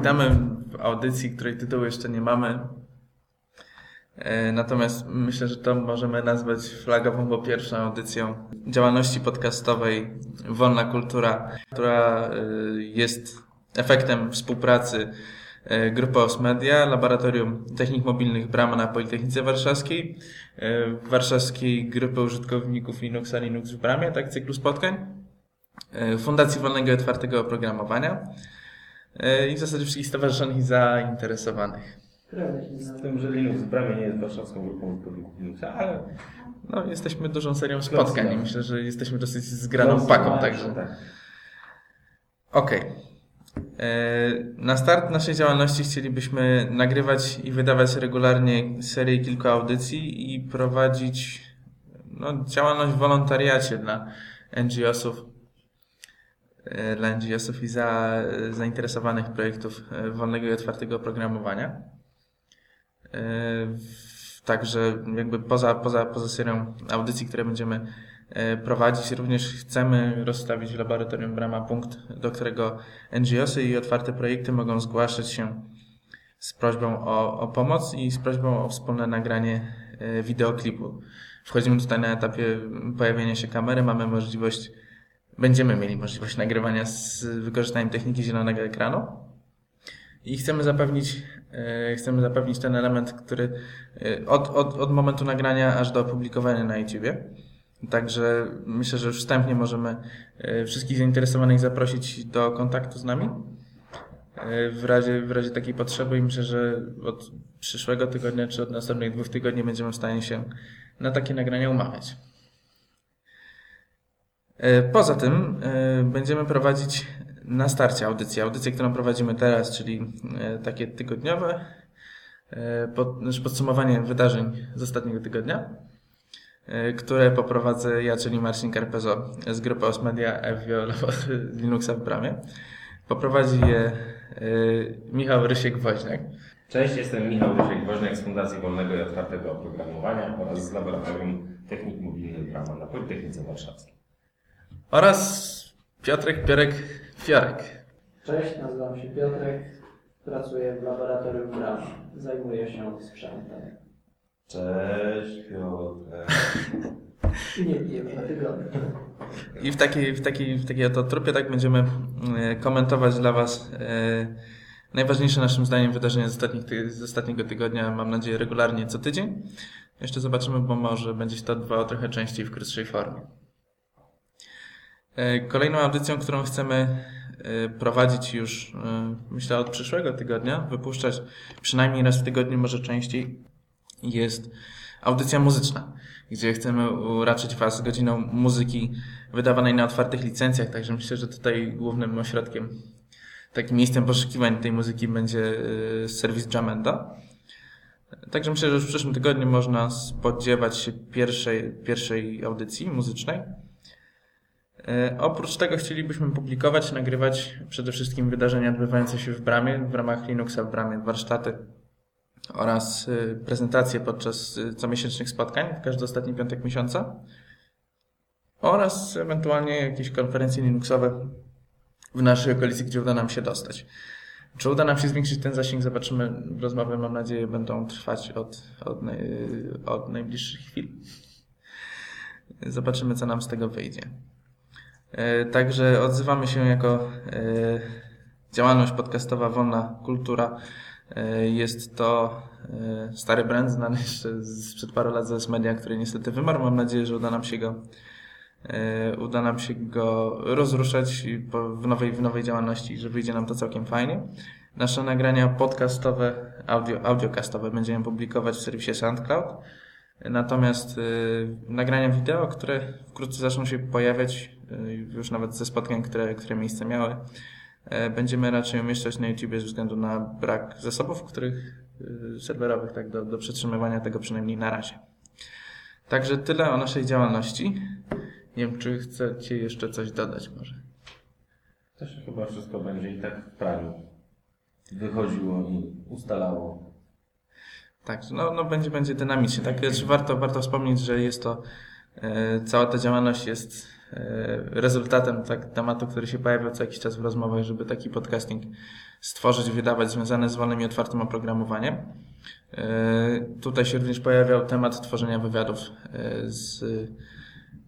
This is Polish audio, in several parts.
witamy w audycji, której tytułu jeszcze nie mamy. E, natomiast myślę, że to możemy nazwać flagową, bo pierwszą audycją działalności podcastowej Wolna Kultura, która e, jest efektem współpracy e, Grupy Osmedia, Laboratorium Technik Mobilnych Brama na Politechnice Warszawskiej, Warszawskiej Grupy Użytkowników Linuxa Linux w Bramie, tak, cyklu spotkań, Fundacji Wolnego i Otwartego Oprogramowania i w zasadzie wszystkich stowarzyszonych i zainteresowanych. Z tym, że Linux w Bramie nie jest warszawską grupą użytkowników Linuxa, ale... No, jesteśmy dużą serią spotkań i myślę, że jesteśmy dosyć zgraną paką, także... Tak. Okej. Okay. Na start naszej działalności chcielibyśmy nagrywać i wydawać regularnie serię kilku audycji i prowadzić no, działalność w wolontariacie dla NGO-sów, e, dla NGO-sów i za, zainteresowanych projektów e, wolnego i otwartego oprogramowania. E, także jakby poza, poza, poza serią audycji, które będziemy e, prowadzić, również chcemy rozstawić w laboratorium Brama punkt, do którego NGOsy i otwarte projekty mogą zgłaszać się z prośbą o, o pomoc i z prośbą o wspólne nagranie e, wideoklipu. Wchodzimy tutaj na etapie pojawienia się kamery, mamy możliwość, będziemy mieli możliwość nagrywania z wykorzystaniem techniki zielonego ekranu i chcemy zapewnić E, chcemy zapewnić ten element, który e, od, od, od momentu nagrania aż do opublikowania na YouTubie. Także myślę, że już wstępnie możemy e, wszystkich zainteresowanych zaprosić do kontaktu z nami w razie, w razie takiej potrzeby i myślę, że od przyszłego tygodnia czy od następnych dwóch tygodni będziemy w stanie się na takie nagrania umawiać. Poza tym będziemy prowadzić na starcie audycji. Audycję, którą prowadzimy teraz, czyli e, takie tygodniowe e, znaczy podsumowanie wydarzeń z ostatniego tygodnia, e, które poprowadzę ja, czyli Marcin Karpezo z grupy Osmedia Evio Linuxa w Bramie. Poprowadzi je Michał Rysiek-Woźniak. Cześć, jestem Michał Rysiek-Woźniak z Fundacji Wolnego i Otwartego Oprogramowania oraz z Laboratorium Technik Mobilnych Brama na Politechnice Warszawskiej. Oraz Piotrek Piorek Fiorek. Cześć, nazywam się Piotrek. Pracuję w laboratorium BRAM. Zajmuję się sprzętem. Cześć Piotrek. I nie piję na tygodnie. I w takiej, w takiej, w takiej oto trupie tak będziemy e, komentować dla Was e, najważniejsze naszym zdaniem wydarzenia z, ostatnich, z ostatniego tygodnia. Mam nadzieję regularnie co tydzień. Jeszcze zobaczymy, bo może będzie się to odbywało trochę częściej w krótszej formie. E, kolejną audycją, którą chcemy e, prowadzić już, e, myślę, od przyszłego tygodnia, wypuszczać przynajmniej raz w tygodniu, może częściej, jest audycja muzyczna, gdzie chcemy uraczyć Was godziną muzyki wydawanej na otwartych licencjach, także myślę, że tutaj głównym ośrodkiem, takim miejscem poszukiwań tej muzyki będzie serwis Jamenda. Także myślę, że już w przyszłym tygodniu można spodziewać się pierwszej, pierwszej audycji muzycznej. E, oprócz tego chcielibyśmy publikować, nagrywać przede wszystkim wydarzenia odbywające się w Bramie, w ramach Linuxa w Bramie, warsztaty oraz e, prezentacje podczas e, comiesięcznych spotkań w każdy ostatni piątek miesiąca oraz ewentualnie jakieś konferencje Linuxowe w naszej okolicy, gdzie uda nam się dostać. Czy uda nam się zwiększyć ten zasięg? Zobaczymy. Rozmowy, mam nadzieję, będą trwać od, od, od najbliższych chwil. Zobaczymy, co nam z tego wyjdzie. E, także odzywamy się jako e, działalność podcastowa Wolna Kultura. E, jest to stary brand znany jeszcze sprzed paru lat z media, który niestety wymarł. Mam nadzieję, że uda nam się go uda nam się go rozruszać w nowej, w nowej działalności, że wyjdzie nam to całkiem fajnie. Nasze nagrania podcastowe, audio, audiocastowe będziemy publikować w serwisie SoundCloud. Natomiast y, nagrania wideo, które wkrótce zaczną się pojawiać, y, już nawet ze spotkań, które, które miejsce miały, y, będziemy raczej umieszczać na YouTube ze względu na brak zasobów, których y, serwerowych, tak, do, do przetrzymywania tego przynajmniej na razie. Także tyle o naszej działalności. Nie wiem, czy chcecie jeszcze coś dodać może. To się chyba wszystko będzie i tak w praniu wychodziło i ustalało tak, no, no będzie, będzie dynamicznie. Tak? Znaczy warto, warto wspomnieć, że jest to E, cała ta działalność jest e, rezultatem tak, tematu, który się pojawia co jakiś czas w rozmowach, żeby taki podcasting stworzyć, wydawać związany z wolnym i otwartym oprogramowaniem. E, tutaj się również pojawiał temat tworzenia wywiadów z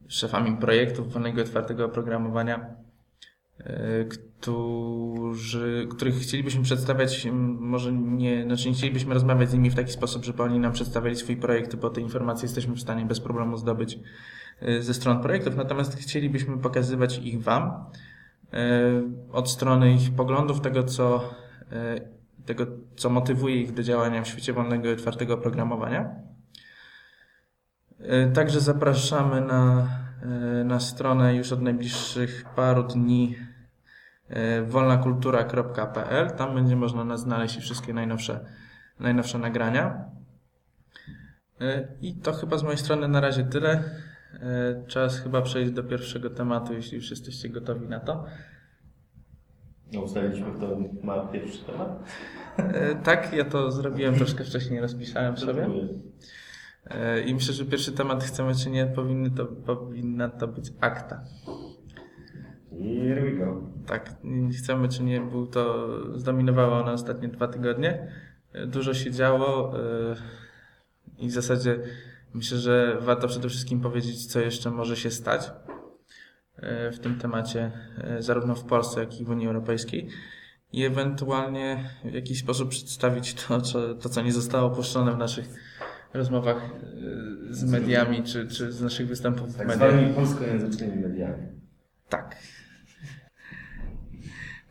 szefami projektów wolnego i otwartego oprogramowania, którzy, których chcielibyśmy przedstawiać, może nie, znaczy nie chcielibyśmy rozmawiać z nimi w taki sposób, żeby oni nam przedstawiali swój projekt, bo te informacje jesteśmy w stanie bez problemu zdobyć y, ze stron projektów, natomiast chcielibyśmy pokazywać ich Wam y, od strony ich poglądów, tego co, y, tego, co motywuje ich do działania w świecie wolnego i otwartego oprogramowania. Także zapraszamy na, na stronę już od najbliższych paru dni E, wolnakultura.pl. Tam będzie można nas znaleźć i wszystkie najnowsze, najnowsze nagrania. E, I to chyba z mojej strony na razie tyle. E, czas chyba przejść do pierwszego tematu, jeśli już jesteście gotowi na to. No, ustaliliśmy, kto ma pierwszy temat? Tak, ja to zrobiłem troszkę wcześniej, rozpisałem sobie. I myślę, że pierwszy temat chcemy czy nie, powinny to, powinna to być akta. Here we go. Tak, chcemy czy nie, był to, zdominowało na ostatnie dwa tygodnie. Dużo się działo yy, i w zasadzie myślę, że warto przede wszystkim powiedzieć, co jeszcze może się stać yy, w tym temacie, zarówno w Polsce, jak i w Unii Europejskiej i ewentualnie w jakiś sposób przedstawić to, co, to, co nie zostało opuszczone w naszych rozmowach z mediami, czy, czy z naszych występów tak w mediach. Tak polskojęzycznymi mediami. Tak.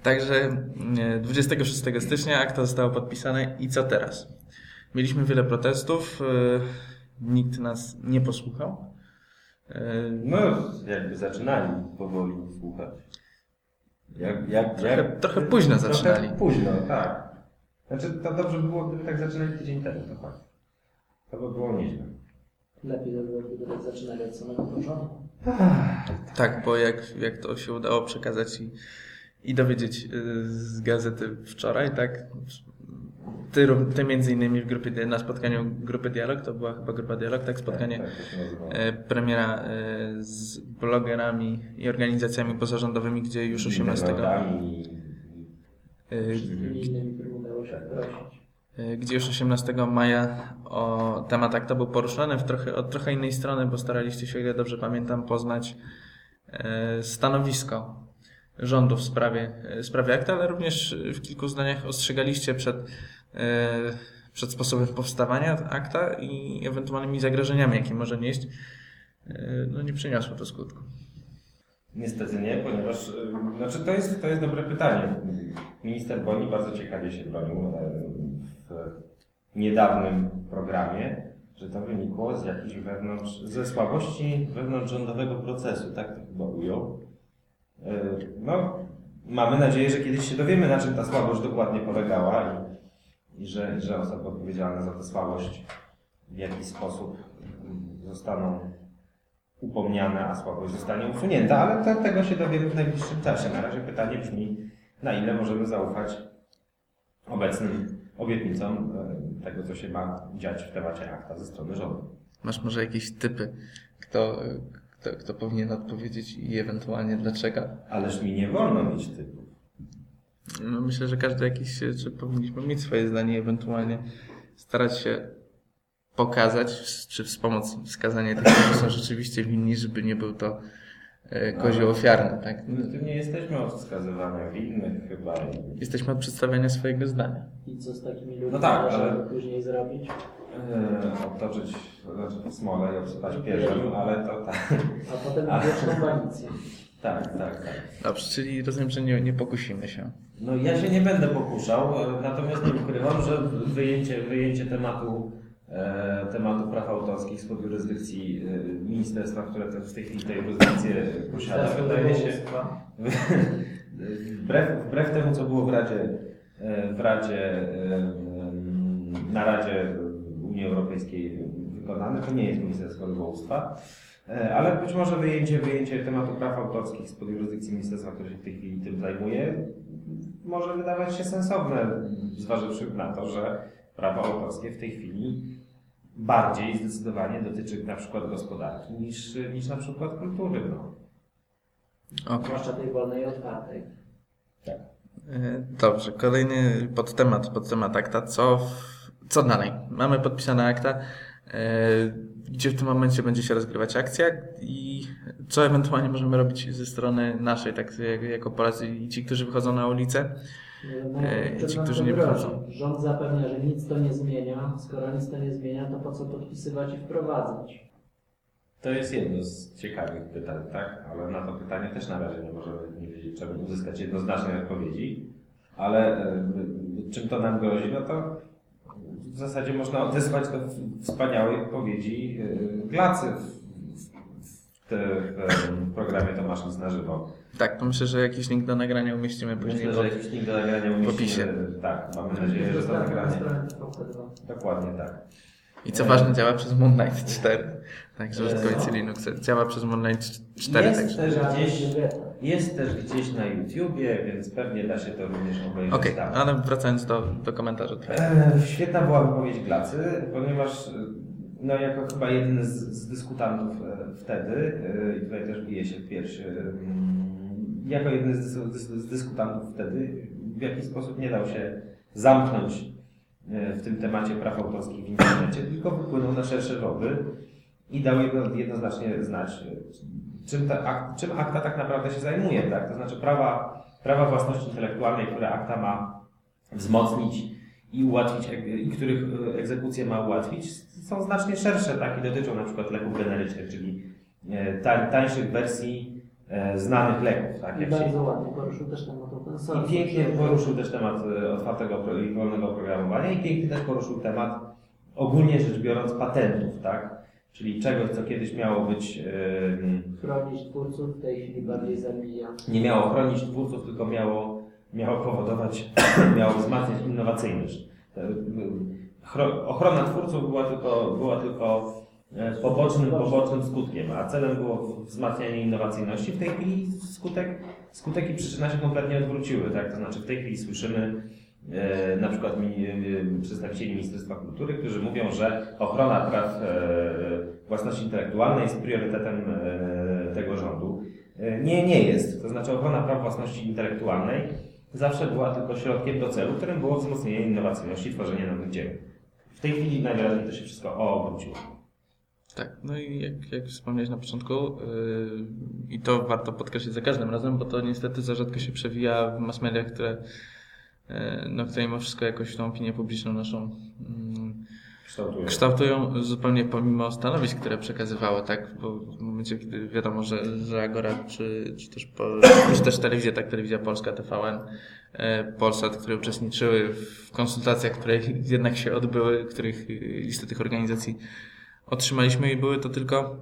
Także 26 e, stycznia akta zostało podpisane i co teraz? Mieliśmy wiele protestów, e, nikt nas nie posłuchał. E, no, jakby zaczynali powoli słuchać. Jak, jak, trochę, jak, trochę późno trochę zaczynali. późno, tak. Znaczy, to dobrze by było, gdyby tak zaczynali tydzień temu, to fakt. To by było nieźle. Lepiej by było, gdyby tak zaczynali od samego początku. Tak, bo jak, jak to się udało przekazać i i dowiedzieć y, z gazety wczoraj, tak? Ty, ty między innymi w grupie, na spotkaniu grupy Dialog, to była chyba grupa Dialog, tak? Spotkanie tak, tak e, premiera e, z blogerami i organizacjami pozarządowymi, gdzie już 18. E, gdzie już 18 maja o temat akta był poruszany w trochę, od trochę innej strony, bo staraliście się, o ile dobrze pamiętam, poznać stanowisko rządu w sprawie, w sprawie akta, ale również w kilku zdaniach ostrzegaliście przed, e, przed sposobem powstawania akta i ewentualnymi zagrożeniami, jakie może nieść. E, no nie przyniosło to skutku. Niestety nie, ponieważ e, znaczy to jest, to jest dobre pytanie. Minister Boni bardzo ciekawie się bronił w niedawnym programie, że to wynikło z jakichś wewnątrz, ze słabości wewnątrzrządowego procesu, tak to chyba ujął. E, no, mamy nadzieję, że kiedyś się dowiemy, na czym ta słabość dokładnie polegała i, i że, że osoby odpowiedzialne za tę słabość w jakiś sposób zostaną upomniane, a słabość zostanie usunięta, ale tego się dowiemy w najbliższym czasie. Na razie pytanie brzmi, na ile możemy zaufać obecnym obietnicom e, tego, co się ma dziać w temacie akta ze strony rządu. Masz może jakieś typy, kto, kto, kto powinien odpowiedzieć i ewentualnie dlaczego. Ależ mi nie wolno mieć typów. No myślę, że każdy jakiś, czy powinniśmy mieć swoje zdanie, ewentualnie starać się pokazać, czy wspomóc wskazanie tych, którzy są rzeczywiście winni, żeby nie był to e, kozioł ofiarny. Tak? My tu nie jesteśmy od wskazywania winnych chyba. Jesteśmy od przedstawiania swojego zdania. I co z takimi ludźmi no tak, ale... później zrobić? Yy, obtoczyć znaczy w smole i obsypać pierzem, ale to tak. A potem wieczną banicję. Tak, tak, tak. Dobrze, czyli rozumiem, że nie, nie pokusimy się. No ja się nie będę pokuszał, natomiast nie ukrywam, że wyjęcie, wyjęcie tematu, e, tematu praw autorskich spod jurysdykcji e, ministerstwa, które w tej chwili tę jurysdykcję posiada, wydaje się wbrew, wbrew temu, co było w Radzie, e, w Radzie e, na Radzie Unii Europejskiej wykonane. To nie jest Ministerstwo Rybołówstwa. E, ale być może wyjęcie, wyjęcie tematu praw autorskich spod jurysdykcji ministerstwa, które się w tej chwili tym zajmuje, może wydawać się sensowne, zważywszy na to, że prawa autorskie w tej chwili bardziej zdecydowanie dotyczy na przykład gospodarki niż, niż na przykład kultury. No. Okay. Zwłaszcza tej wolnej i otwartej. Tak. E, dobrze, kolejny podtemat, podtemat akta. Co, co dalej? Mamy podpisane akta. E, gdzie w tym momencie będzie się rozgrywać akcja i co ewentualnie możemy robić ze strony naszej, tak jako Polacy i ci, którzy wychodzą na ulicę i ci, którzy nie wychodzą. Rząd zapewnia, że nic to nie zmienia. Skoro nic to nie zmienia, to po co podpisywać i wprowadzać? To jest jedno z ciekawych pytań, tak? Ale na to pytanie też na razie nie możemy nie wiedzieć, trzeba uzyskać jednoznacznej odpowiedzi. Ale czym to nam grozi? No to w zasadzie można odesłać do wspaniałej odpowiedzi Glacy w, w, programie Tomasz Nic na żywo. Tak, to myślę, że jakiś link do nagrania umieścimy później myślę, że jakiś link do nagrania umieścimy. w opisie. Tak, mamy nadzieję, że to nagranie. Dokładnie tak. I co ważne, działa przez Moonlight 4. Także użytkownicy Linux działa przez Moonlight 4. Jest, także. Też gdzieś, jest też gdzieś na YouTubie, więc pewnie da się to również obejrzeć Okej, okay, ale wracając do, do komentarza. E, świetna była wypowiedź Glacy, ponieważ no, jako chyba jeden z, z dyskutantów e, wtedy, e, i tutaj też bije się pierwszy, mm, jako jeden z, z, dyskutantów wtedy, w jaki sposób nie dał się zamknąć E, w tym temacie praw autorskich w internecie, tylko wypłynął na szersze wody i dał jedno, jednoznacznie znać, czym, ta, czym akta tak naprawdę się zajmuje. Tak? To znaczy prawa, prawa własności intelektualnej, które akta ma wzmocnić i ułatwić, i których e, egzekucję ma ułatwić, są znacznie szersze tak? i dotyczą na przykład leków generycznych, czyli e, tańszych wersji znanych leków. Tak? Jak I bardzo się... ładnie poruszył też temat i pięknie poruszył też temat e, otwartego i wolnego oprogramowania i pięknie też poruszył temat ogólnie rzecz biorąc patentów, tak? Czyli czegoś, co kiedyś miało być... Yy, chronić twórców, w tej chwili bardziej zabija. Nie miało chronić twórców, tylko miało, miało powodować, miało wzmacniać innowacyjność. Ochrona twórców była tylko, była tylko E, pobocznym, pobocznym skutkiem, a celem było wzmacnianie innowacyjności. W tej chwili skutek, skutek i przyczyna się kompletnie odwróciły. Tak? To znaczy w tej chwili słyszymy e, na przykład e, przedstawicieli Ministerstwa Kultury, którzy mówią, że ochrona praw e, własności intelektualnej jest priorytetem e, tego rządu. E, nie, nie jest. To znaczy ochrona praw własności intelektualnej zawsze była tylko środkiem do celu, którym było wzmocnienie innowacyjności, tworzenie nowych dzieł. W tej chwili najwyraźniej to się wszystko obróciło. Tak, no i jak, jak wspomniałeś na początku, yy, i to warto podkreślić za każdym razem, bo to niestety za rzadko się przewija w mass mediach, które, no, które mimo wszystko jakoś tą opinię publiczną naszą yy, kształtują. kształtują zupełnie pomimo stanowisk, które przekazywały, tak? Bo w momencie, kiedy wiadomo, że, że Agora, czy, czy, też, czy też telewizja, tak, telewizja polska, TVN, yy, Polsat, które uczestniczyły w konsultacjach, które jednak się odbyły, których listy tych organizacji otrzymaliśmy i były to tylko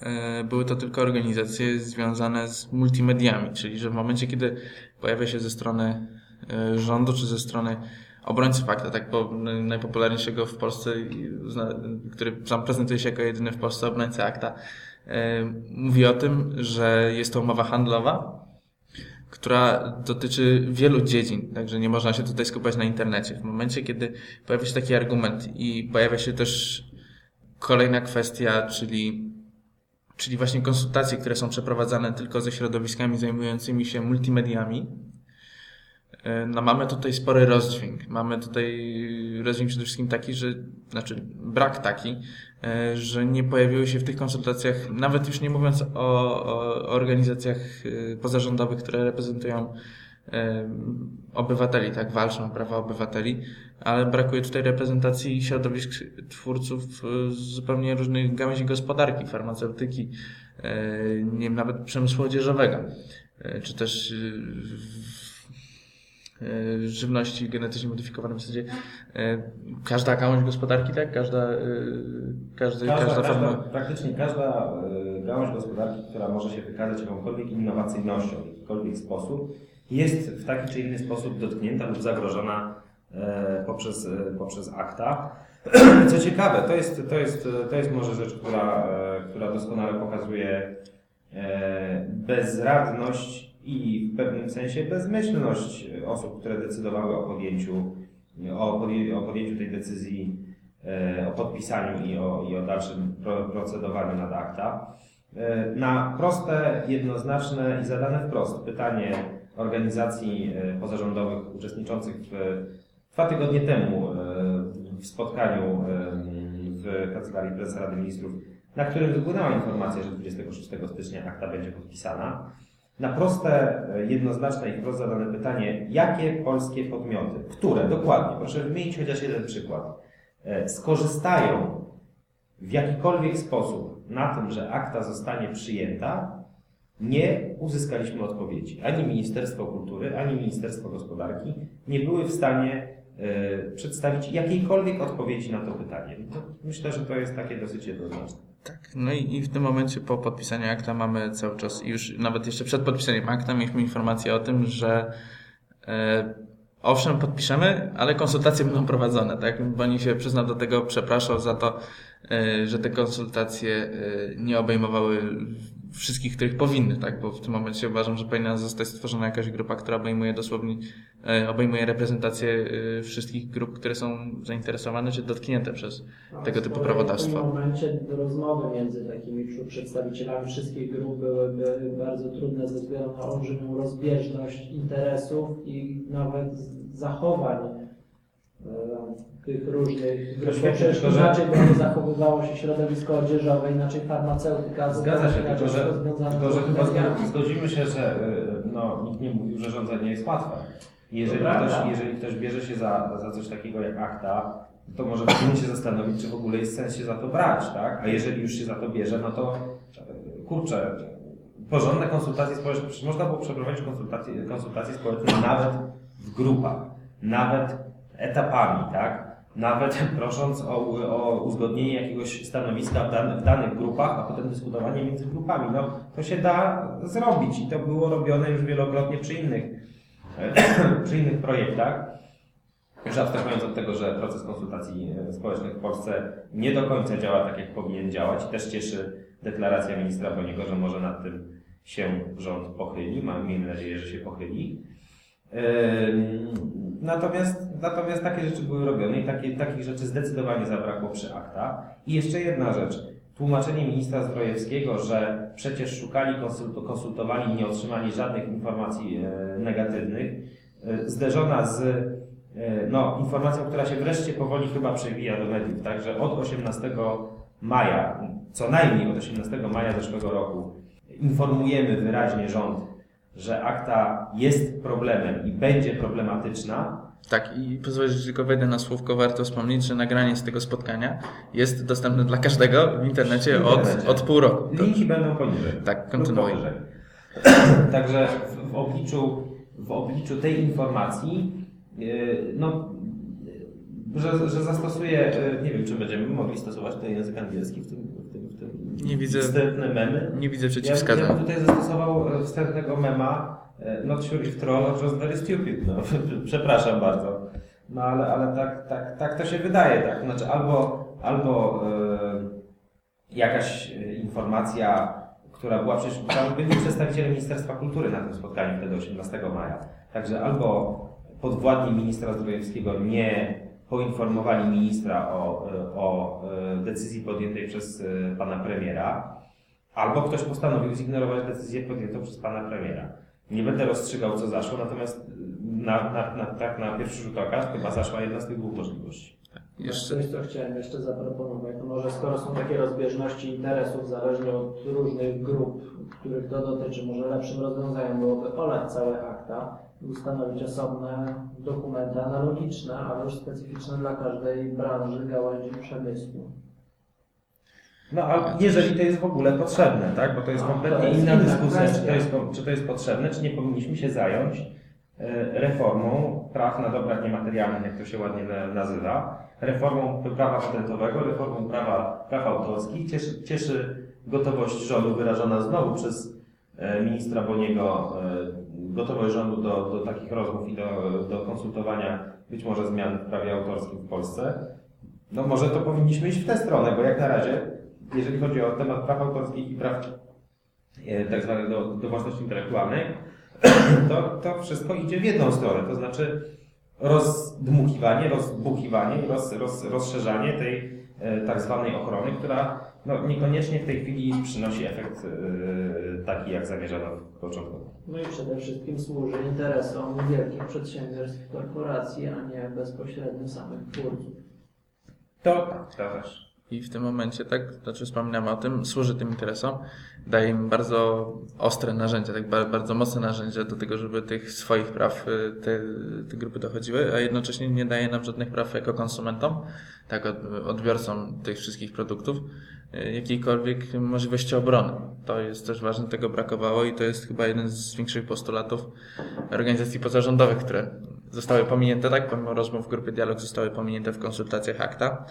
e, były to tylko organizacje związane z multimediami, czyli że w momencie, kiedy pojawia się ze strony e, rządu czy ze strony obrońcy fakta, tak, bo najpopularniejszego w Polsce, który sam prezentuje się jako jedyny w Polsce obrońca akta, e, mówi o tym, że jest to umowa handlowa, która dotyczy wielu dziedzin, także nie można się tutaj skupiać na internecie. W momencie, kiedy pojawia się taki argument i pojawia się też Kolejna kwestia, czyli, czyli właśnie konsultacje, które są przeprowadzane tylko ze środowiskami zajmującymi się multimediami. E, no mamy tutaj spory rozdźwięk. Mamy tutaj rozdźwięk przede wszystkim taki, że, znaczy brak taki, e, że nie pojawiły się w tych konsultacjach, nawet już nie mówiąc o, o organizacjach e, pozarządowych, które reprezentują obywateli, tak, walczą o prawa obywateli, ale brakuje tutaj reprezentacji środowisk twórców z zupełnie różnych gałęzi gospodarki, farmaceutyki, nie wiem, nawet przemysłu odzieżowego, czy też żywności genetycznie modyfikowanej w zasadzie każda gałąź gospodarki, tak? Każda, każdy, każda, każda, każda Praktycznie każda gałąź gospodarki, która może się wykazać jakąkolwiek innowacyjnością w jakikolwiek sposób, jest w taki czy inny sposób dotknięta lub zagrożona e, poprzez, e, poprzez akta. Co ciekawe, to jest, to jest, to jest może rzecz, która, e, która doskonale pokazuje bezradność i w pewnym sensie bezmyślność osób, które decydowały o podjęciu, o podjęciu, o podjęciu tej decyzji e, o podpisaniu i o, i o dalszym pro- procedowaniu nad akta. E, Na proste, jednoznaczne i zadane wprost pytanie organizacji e, pozarządowych uczestniczących w, dwa tygodnie temu w spotkaniu w Kancelarii Prezesa Rady Ministrów, na którym wypłynęła informacja, że 26 stycznia akta będzie podpisana. Na proste, e, jednoznaczne i wprost zadane pytanie, jakie polskie podmioty, które? Dokładnie, proszę wymienić chociaż jeden przykład, e, skorzystają w jakikolwiek sposób na tym, że akta zostanie przyjęta, nie uzyskaliśmy odpowiedzi. Ani Ministerstwo Kultury, ani Ministerstwo Gospodarki nie były w stanie przedstawić jakiejkolwiek odpowiedzi na to pytanie. Myślę, że to jest takie dosyć jednoznaczne. Tak, no i, i w tym momencie po podpisaniu akta mamy cały czas, już nawet jeszcze przed podpisaniem akta mieliśmy informację o tym, że e, owszem podpiszemy, ale konsultacje będą prowadzone, tak? Boni się przyznał do tego, przepraszał za to, e, że te konsultacje e, nie obejmowały wszystkich, których powinny, tak? Bo w tym momencie uważam, że powinna zostać stworzona jakaś grupa, która obejmuje dosłownie, e, obejmuje reprezentację e, wszystkich grup, które są zainteresowane czy dotknięte przez tego typu W prawodawstwo. tym momencie rozmowy między takimi przedstawicielami wszystkich grup byłyby bardzo trudne ze względu na olbrzymią rozbieżność interesów i nawet zachowań tych różnych tylko że- inaczej będzie zachowywało się środowisko odzieżowe, inaczej farmaceutyka, Zgadza się, tylko że, tylko, że chyba zgodzimy się, że y, no, nikt nie mówił, że rządzenie jest łatwe. Jeżeli To ktoś, jeżeli ktoś bierze się za, za coś takiego jak akta, to może powinien się zastanowić, czy w ogóle jest sens się za to brać, tak? A jeżeli już się za to bierze, no to y, kurczę, porządne konsultacje społeczne, przecież można było przeprowadzić konsultacje, konsultacje społeczne nawet w grupach, nawet etapami, tak? Nawet prosząc o, o uzgodnienie jakiegoś stanowiska w, dan, w danych grupach, a potem dyskutowanie między grupami. No, to się da zrobić i to było robione już wielokrotnie przy innych, przy innych projektach. Już abstrahując od tego, że proces konsultacji e, społecznych w Polsce nie do końca działa tak, jak powinien działać. I też cieszy deklaracja ministra Boniego, że może nad tym się rząd pochyli. Miejmy nadzieję, że się pochyli. Natomiast, natomiast takie rzeczy były robione i takie, takich rzeczy zdecydowanie zabrakło przy akta. I jeszcze jedna rzecz. Tłumaczenie ministra Zdrojewskiego, że przecież szukali, konsult- konsultowali nie otrzymali żadnych informacji e, negatywnych, e, zderzona z e, no, informacją, która się wreszcie powoli chyba przewija do mediów, także od 18 maja, co najmniej od 18 maja zeszłego roku, informujemy wyraźnie rząd, że akta jest problemem i będzie problematyczna. Tak, i pozwolę, że tylko wejdę na słówko, warto wspomnieć, że nagranie z tego spotkania jest dostępne dla każdego w internecie, W od, internecie. od pół roku. Linki będą poniżej. Tak, kontynuuj. Także w, w, obliczu, w obliczu tej informacji, yy, no, yy, że, że zastosuje, yy, nie wiem, czy będziemy mogli stosować ten język angielski w tym Nie widzę- wstępne memy. Nie widzę Ja, ja przeciwwskazań. bym tutaj zastosował e, wstępnego mema e, Not sure if troll or just very stupid. No, przepraszam bardzo. No ale, ale tak, tak, tak to się wydaje. Tak? Znaczy albo, albo e, jakaś informacja, która była przecież tam byli przedstawiciele Ministerstwa Kultury na tym spotkaniu wtedy 18 maja. Także albo podwładni ministra Zdrojewskiego nie poinformowali ministra o, e, o e, decyzji podjętej przez e, pana premiera, albo ktoś postanowił zignorować decyzję podjętą przez pana premiera. Nie będę rozstrzygał, co zaszło, natomiast na, na, na, tak na pierwszy rzut oka chyba zaszła jedna z tych dwóch możliwości. Jeszcze, Coś, co chciałem jeszcze zaproponować. No może skoro są takie rozbieżności interesów, zależnie od różnych grup, których to dotyczy, może lepszym rozwiązaniem byłoby olać całe akta ustanowić osobne dokumenty analogiczne, ale już specyficzne dla każdej branży, gałęzi przemysłu. No, ale jeżeli to jest w ogóle potrzebne, tak? Bo to jest kompletnie jest inna dyskusja, czy to, jest, czy to jest potrzebne, czy nie powinniśmy się zająć e, reformą praw na dobrach niematerialnych, jak to się ładnie na- nazywa, reformą prawa patentowego, reformą prawa, praw autorskich. Cieszy, cieszy gotowość rządu wyrażona znowu przez e, ministra Boniego, e, gotowość rządu do, do takich rozmów i do, do konsultowania być może zmian w prawie autorskim w Polsce. No może to powinniśmy iść w tę stronę, bo jak na razie, jeżeli chodzi o temat praw autorskich i praw e, tak zwanych do, do własności intelektualnej, to, to wszystko idzie w jedną stronę. To znaczy rozdmuchiwanie, rozbuchiwanie, roz, roz, rozszerzanie tej e, tak zwanej ochrony, która no, niekoniecznie w tej chwili przynosi efekt e, taki, jak zamierzano początkowo. No i przede wszystkim służy interesom wielkich przedsiębiorstw, korporacji, a nie bezpośrednio samych twórców. To tak, to też. I w tym momencie, tak, znaczy wspominamy o tym, służy tym interesom, daje im bardzo ostre narzędzia, tak bardzo mocne narzędzia do tego, żeby tych swoich praw y, te, te grupy dochodziły, a jednocześnie nie daje nam żadnych praw jako konsumentom, tak, odbiorcom tych wszystkich produktów, y, jakiejkolwiek możliwości obrony. To jest też ważne, tego brakowało i to jest chyba jeden z większych postulatów organizacji pozarządowych, które zostały pominięte, tak, pomimo rozmów w grupie Dialog zostały pominięte w konsultacjach akta.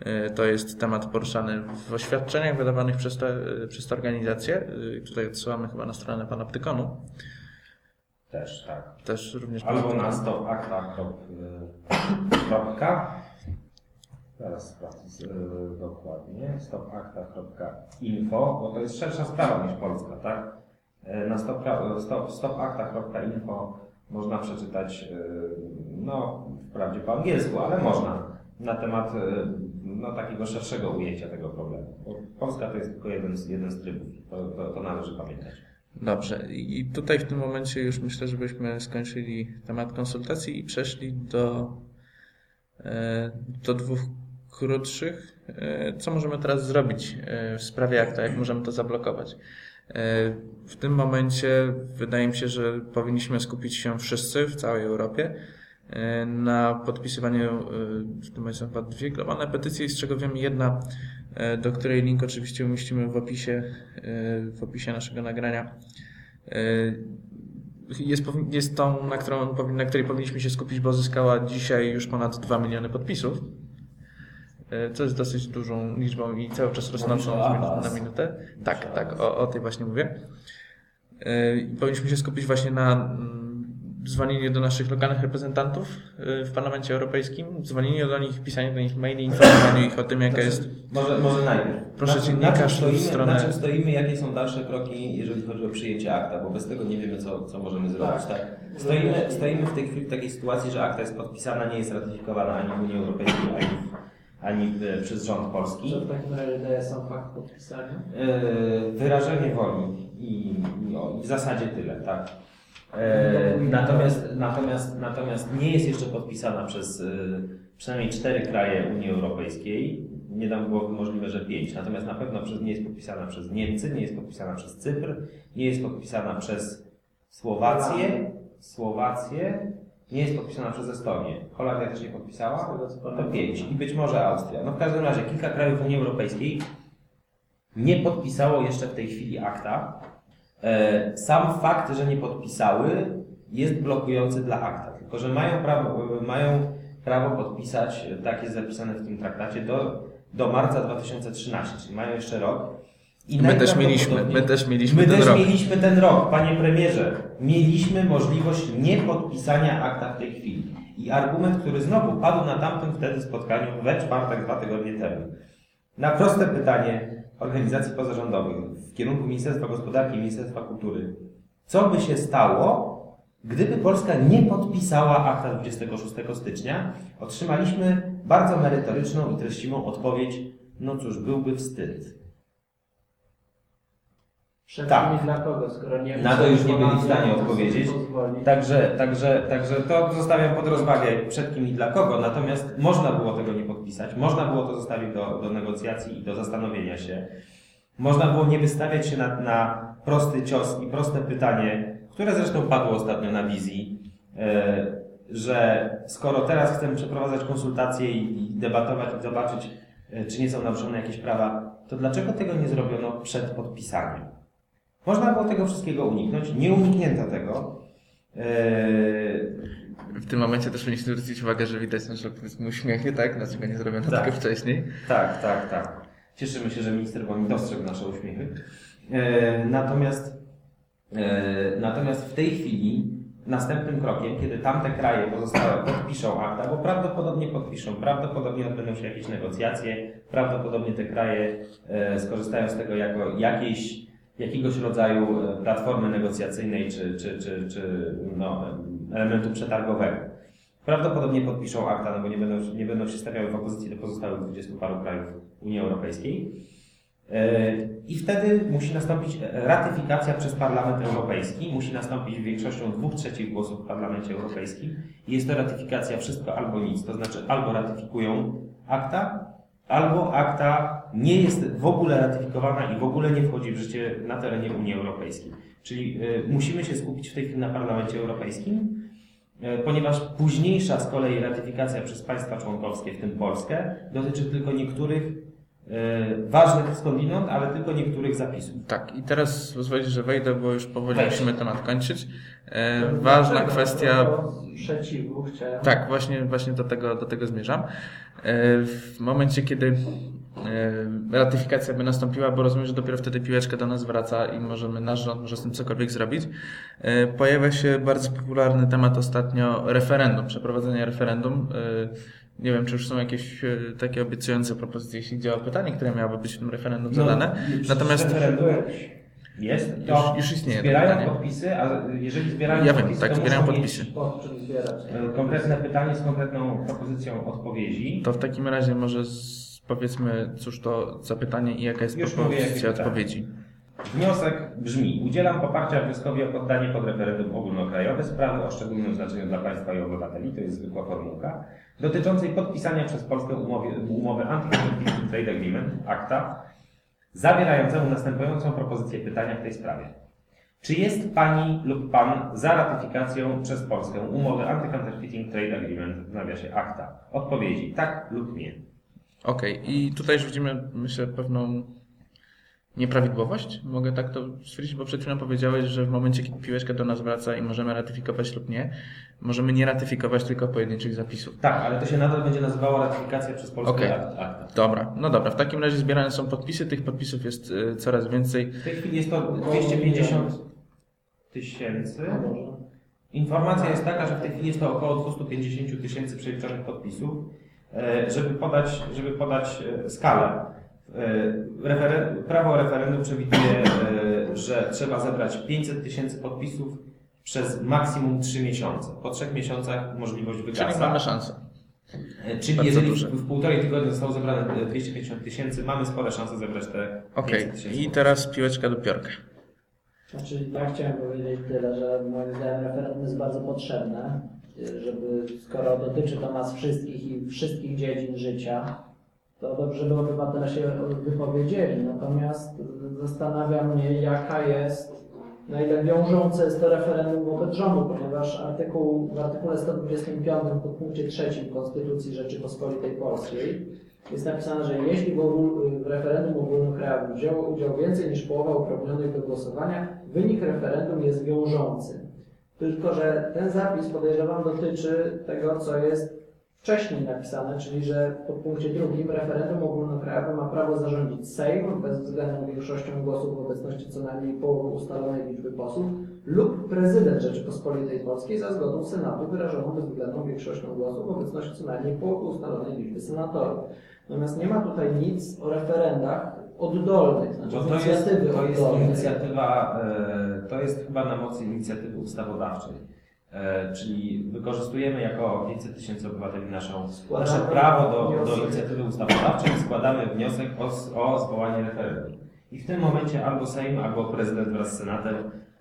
E, to jest temat poruszany w oświadczeniach wydawanych przez te, przez te organizacje. E, tutaj odsyłamy chyba na stronę Panoptykonu. Też, tak. Też również Albo na stopakta.com Zaraz sprawdzę dokładnie. stopakta.info, bo to jest szersza sprawa niż Polska, tak? E, na stopakta.info można przeczytać, no wprawdzie po angielsku, ale można, na temat no, takiego szerszego ujęcia tego problemu. Polska to jest tylko jeden z, jeden z trybów. To, to, to należy pamiętać. Dobrze. I tutaj w tym momencie już myślę, żebyśmy skończyli temat konsultacji i przeszli do, e, do dwóch krótszych. E, co możemy teraz zrobić e, w sprawie akta? Jak możemy to zablokować? W tym momencie wydaje mi się, że powinniśmy skupić się wszyscy w całej Europie na podpisywaniu, e, w tym są chyba dwie globalne petycje, z czego wiem jedna, e, do której link oczywiście umieścimy w opisie, w opisie naszego nagrania. Jest, jest tą, na, którą, na której powinniśmy się skupić, bo zyskała dzisiaj już ponad 2 miliony podpisów, co jest dosyć dużą liczbą i cały czas rosnącą na minutę. Tak, tak, o, o tej właśnie mówię. Powinniśmy się skupić właśnie na dzwonienie do naszych lokalnych reprezentantów y, w Parlamencie Europejskim, dzwonienie do nich, pisanie do nich maili, informowanie ich o tym, jaka znaczy, jest... Może, może najpierw. Proszę Cię, nie każ stoimy, stronę... Na czym stoimy, jakie są dalsze kroki, jeżeli chodzi o przyjęcie akta, bo bez tego nie wiemy, co, co możemy zrobić. Tak. tak? Stoimy, stoimy w tej chwili w takiej sytuacji, że akta jest podpisana, nie jest ratyfikowana ani w Unii Europejskiej, ani, ani przez rząd polski. Co w takim razie daje sam fakt podpisania? Yy, wyrażenie woli i, i, i w zasadzie tyle, tak. E, natomiast, natomiast, natomiast nie jest jeszcze podpisana przez e, przynajmniej cztery kraje Unii Europejskiej. Niedawno było możliwe, że pięć. Natomiast na pewno przez, nie jest podpisana przez Niemcy, nie jest podpisana przez Cypr, nie jest podpisana przez Słowację, Słowację, nie jest podpisana przez Estonię. Holandia też nie podpisała. To pięć. I być może Austria. No w każdym razie kilka krajów Unii Europejskiej nie podpisało jeszcze w tej chwili akta. E, sam fakt, że nie podpisały, jest blokujący dla akta. Tylko, że mają prawo, mają prawo podpisać, tak jest zapisane w tym traktacie, do, do marca 2013, czyli mają jeszcze rok. I my też mieliśmy, my też mieliśmy my ten też rok. mieliśmy ten rok, panie premierze. Mieliśmy możliwość niepodpisania akta w tej chwili. I argument, który znowu padł na tamtym wtedy spotkaniu we czwartek, dwa tygodnie temu. Na proste pytanie, organizacji pozarządowych w kierunku Ministerstwa Gospodarki i Ministerstwa Kultury. Co by się stało, gdyby Polska nie podpisała akta 26 stycznia? Otrzymaliśmy bardzo merytoryczną i treściwą odpowiedź. No cóż, byłby wstyd. Przed tak. dla kogo, skoro nie Na to już nie byli w stanie odpowiedzieć. Także, także, także to zostawiam pod rozwagę przed kim i dla kogo. Natomiast można było tego nie podpisać. Można było to zostawić do, do negocjacji i do zastanowienia się. Można było nie wystawiać się na, na prosty cios i proste pytanie, które zresztą padło ostatnio na wizji, e, że skoro teraz chcemy przeprowadzać konsultacje i, i debatować i zobaczyć, e, czy nie są naruszone jakieś prawa, to dlaczego tego nie zrobiono przed podpisaniem? Można było tego wszystkiego uniknąć. Nie uniknięto tego. Eee... W tym momencie też powinniśmy zwrócić uwagę, że widać nasze powiedzmy uśmiechy, tak? Dlaczego nie zrobiono tak. tego wcześniej? Tak, tak, tak. Cieszymy się, że minister Woni dostrzegł nasze uśmiechy. Eee, natomiast, eee, natomiast w tej chwili następnym krokiem, kiedy tamte kraje pozostałe podpiszą akta, bo prawdopodobnie podpiszą, prawdopodobnie odbędą się jakieś negocjacje, prawdopodobnie te kraje e, skorzystają z tego jako jakiejś jakiegoś rodzaju e, platformy negocjacyjnej czy, czy, czy, czy no, elementu przetargowego. prawdopodobnie podpiszą akta, no bo nie będą, nie będą się stawiały w opozycji do pozostałych 20 paru krajów Unii Europejskiej. E, I wtedy musi nastąpić ratyfikacja przez Parlament Europejski, musi nastąpić większością dwóch trzecich głosów w Parlamencie Europejskim. Jest to ratyfikacja wszystko albo nic, to znaczy albo ratyfikują akta, albo akta nie jest w ogóle ratyfikowana i w ogóle nie wchodzi w życie na terenie Unii Europejskiej. Czyli y, musimy się skupić w tej chwili na Parlamencie Europejskim, y, ponieważ późniejsza z kolei ratyfikacja przez państwa członkowskie, w tym Polskę, dotyczy tylko niektórych y, ważnych skądinąd, ale tylko niektórych zapisów. Tak, i teraz pozwolić, że wejdę, bo już powoli Weź. musimy temat kończyć. E, ważna kwestia. Sprzeciwu chciałem. Tak, właśnie, właśnie do, tego, do tego zmierzam. E, w momencie, kiedy E, ratyfikacja by nastąpiła, bo rozumiem, że dopiero wtedy piłeczka do nas wraca i możemy, nasz rząd może z tym cokolwiek zrobić. E, pojawia się bardzo popularny temat ostatnio referendum, przeprowadzenia referendum. E, nie wiem, czy już są jakieś takie obiecujące propozycje, jeśli chodzi o pytanie, które miałoby być w tym referendum no, zadane. Natomiast referendum jest, to już, już istnieje zbierają pytanie. podpisy, a jeżeli zbierają ja podpisy, wiem, tak, zbierają podpisy. Konkretne pytanie z konkretną propozycją odpowiedzi. To w takim razie może z powiedzmy, cóż to za pytanie i jaka jest Już propozycja odpowiedzi. Wniosek brzmi: Udzielam poparcia wnioskowi o poddanie pod referendum ogólnokrajowe sprawy o szczególnym znaczeniu dla państwa i obywateli, to jest zwykła formułka, dotyczącej podpisania przez Polskę umowy, umowy Anti-Competition Trade Agreement, ACTA, zawierającemu następującą propozycję pytania w tej sprawie. Czy jest Pani lub Pan za ratyfikacją przez Polskę umowy Anti-Counterfeiting Trade Agreement, w nawiasie ACTA? Odpowiedzi tak lub nie. Okej, okay. i tutaj już widzimy, myślę, pewną nieprawidłowość. Mogę tak to stwierdzić, bo przed chwilą powiedziałeś, że w momencie, kiedy piłeczka do nas wraca i możemy ratyfikować lub nie, możemy nie ratyfikować tylko pojedynczych zapisów. Tak, ale to się nadal będzie nazywało ratyfikacja przez Polskę okay. Dobra, no dobra. W takim razie zbierane są podpisy, tych podpisów jest y, coraz więcej. W tej chwili jest to 250 tysięcy. Informacja jest taka, że w tej chwili jest to około 250 tysięcy przeliczonych podpisów. E, żeby podać, żeby podać e, skalę. E, referen prawo referendum przewiduje, że trzeba zebrać 500 tysięcy podpisów przez maksimum 3 miesiące. Po 3 miesiącach możliwość wygasa. Czyli mamy szansę. Czyli Bardzo jeżeli duże. w półtorej tygodnia zostało zebrane 250 tysięcy, mamy spore szanse zebrać te Okej, okay. i teraz piłeczka do piorka. Znaczy, ja chciałem powiedzieć tyle, że moim zdaniem referendum jest bardzo potrzebne żeby skoro dotyczy to nas wszystkich i wszystkich dziedzin życia, to dobrze by obywatele się wypowiedzieli. Natomiast zastanawia mnie, jaka jest, na ile wiążące jest to referendum wobec rządu, ponieważ artykuł, w artykule 125 punkcie 3 Konstytucji Rzeczypospolitej Polskiej jest napisane, że jeśli w, referendum ogólnokrajowym wzięło udział więcej niż połowa uprawnionych do głosowania, wynik referendum jest wiążący. Tylko, że ten zapis podejrzewam dotyczy tego, co jest wcześniej napisane, czyli że w punkcie drugim referendum ogólnokrajowe ma prawo zarządzić Sejm bezwzględną większością głosów w obecności co najmniej połowy ustalonej liczby posłów lub prezydent Rzeczypospolitej Polskiej za zgodą Senatu wyrażoną bezwzględną większością głosów w obecności co najmniej połowy ustalonej liczby senatorów. Natomiast nie ma tutaj nic o referendach oddolnych, znaczy to jest, to jest inicjatywa, e, to jest chyba na mocy inicjatywy ustawodawczej. E, czyli wykorzystujemy jako 500 tysięcy obywateli naszą, nasze prawo do, do inicjatywy ustawodawczej i składamy wniosek o, o zwołanie referendum. I w tym momencie albo Sejm, albo prezydent wraz z Senatem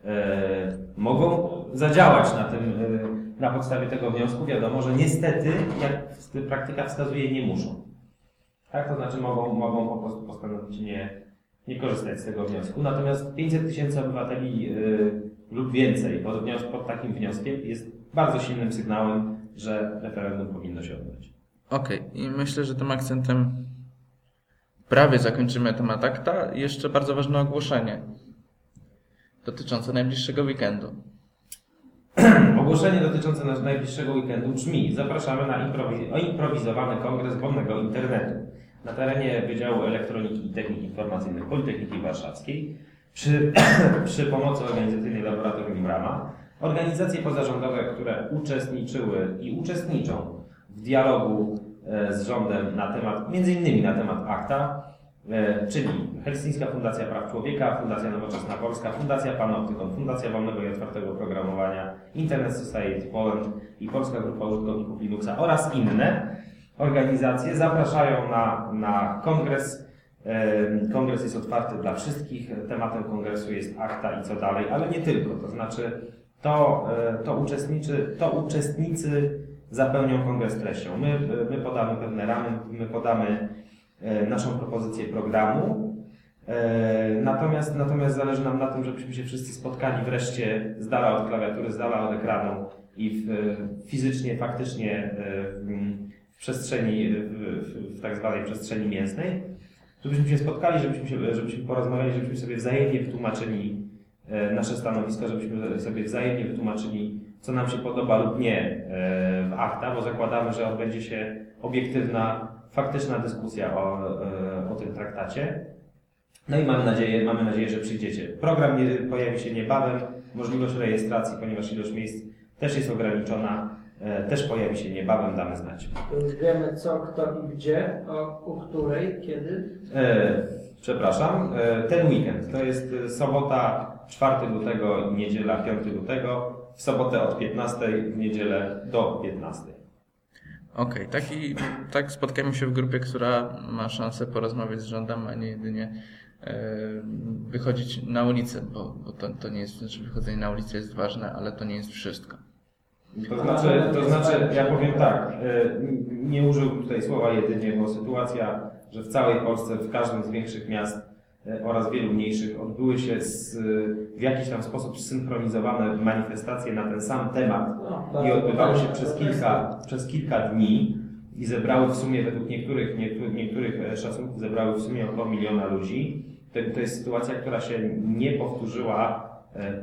e, mogą zadziałać na tym, e, na podstawie tego wniosku. Wiadomo, że niestety, jak praktyka wskazuje, nie muszą. Tak, to znaczy mogą, mogą po prostu postanowić nie, nie korzystać z tego wniosku. Natomiast 500 tysięcy obywateli yy, lub więcej pod, pod takim wnioskiem jest bardzo silnym sygnałem, że referendum powinno się odbyć. Okej, okay. i myślę, że tym akcentem prawie zakończymy temat akta. Jeszcze bardzo ważne ogłoszenie dotyczące najbliższego weekendu. Ogłoszenie dotyczące najbliższego weekendu brzmi: Zapraszamy na improwizowany kongres wolnego internetu na terenie Wydziału Elektroniki i Technik Informacyjnych Politechniki Warszawskiej przy, przy pomocy organizacyjnej Laboratorium Brama. Organizacje pozarządowe, które uczestniczyły i uczestniczą w dialogu e, z rządem na temat, między innymi na temat akta, E, czyli Helsińska Fundacja Praw Człowieka, Fundacja Nowoczesna Polska, Fundacja Panoptykon, Fundacja Wolnego i Otwartego Oprogramowania, Internet Society Poland i Polska Grupa Użytkowników Linuxa oraz inne organizacje zapraszają na, na kongres. Kongres jest otwarty dla wszystkich. Tematem kongresu jest akta i co dalej, ale nie tylko. To znaczy, to, e, to, uczestniczy, to uczestnicy zapełnią kongres treścią. My, my podamy pewne ramy, my podamy e, naszą propozycję programu. E, Natomiast, natomiast zależy nam na tym, żebyśmy się wszyscy spotkali wreszcie z dala od klawiatury, z dala od ekranu i w, fizycznie, faktycznie w, przestrzeni, w, w tak zwanej przestrzeni mięsnej. Żebyśmy się spotkali, żebyśmy, się, żebyśmy porozmawiali, żebyśmy sobie wzajemnie wytłumaczyli e, nasze stanowiska, żebyśmy sobie wzajemnie wytłumaczyli, co nam się podoba lub nie e, w akta, bo zakładamy, że odbędzie się obiektywna, faktyczna dyskusja o, e, o tym traktacie. No i mamy nadzieję, mamy nadzieję, że przyjdziecie. Program nie, pojawi się niebawem, możliwość rejestracji, ponieważ ilość miejsc też jest ograniczona, też pojawi się niebawem, damy znać. Już wiemy co, kto i gdzie, o, u której, kiedy. E, przepraszam, e, ten weekend to jest e, sobota 4 lutego i niedziela 5 lutego. W sobotę od 15, w niedzielę do 15. Okej, tak i tak spotkamy się w grupie, która ma szansę porozmawiać z rządem, a nie jedynie e, wychodzić na ulicę, bo, bo to, to nie jest, znaczy wychodzenie na ulicę jest ważne, ale to nie jest wszystko. To znaczy, to znaczy, ja powiem tak, e, nie użyłbym tutaj słowa jedynie, bo sytuacja, że w całej Polsce, w każdym z większych miast e, oraz wielu mniejszych odbyły się z, w jakiś tam sposób zsynchronizowane manifestacje na ten sam temat No, i odbywały się przez kilka, przez kilka dni i zebrały w sumie według niektórych, niektórych, niektórych e, szacunków zebrały w sumie około miliona ludzi. To, to jest sytuacja, która się nie powtórzyła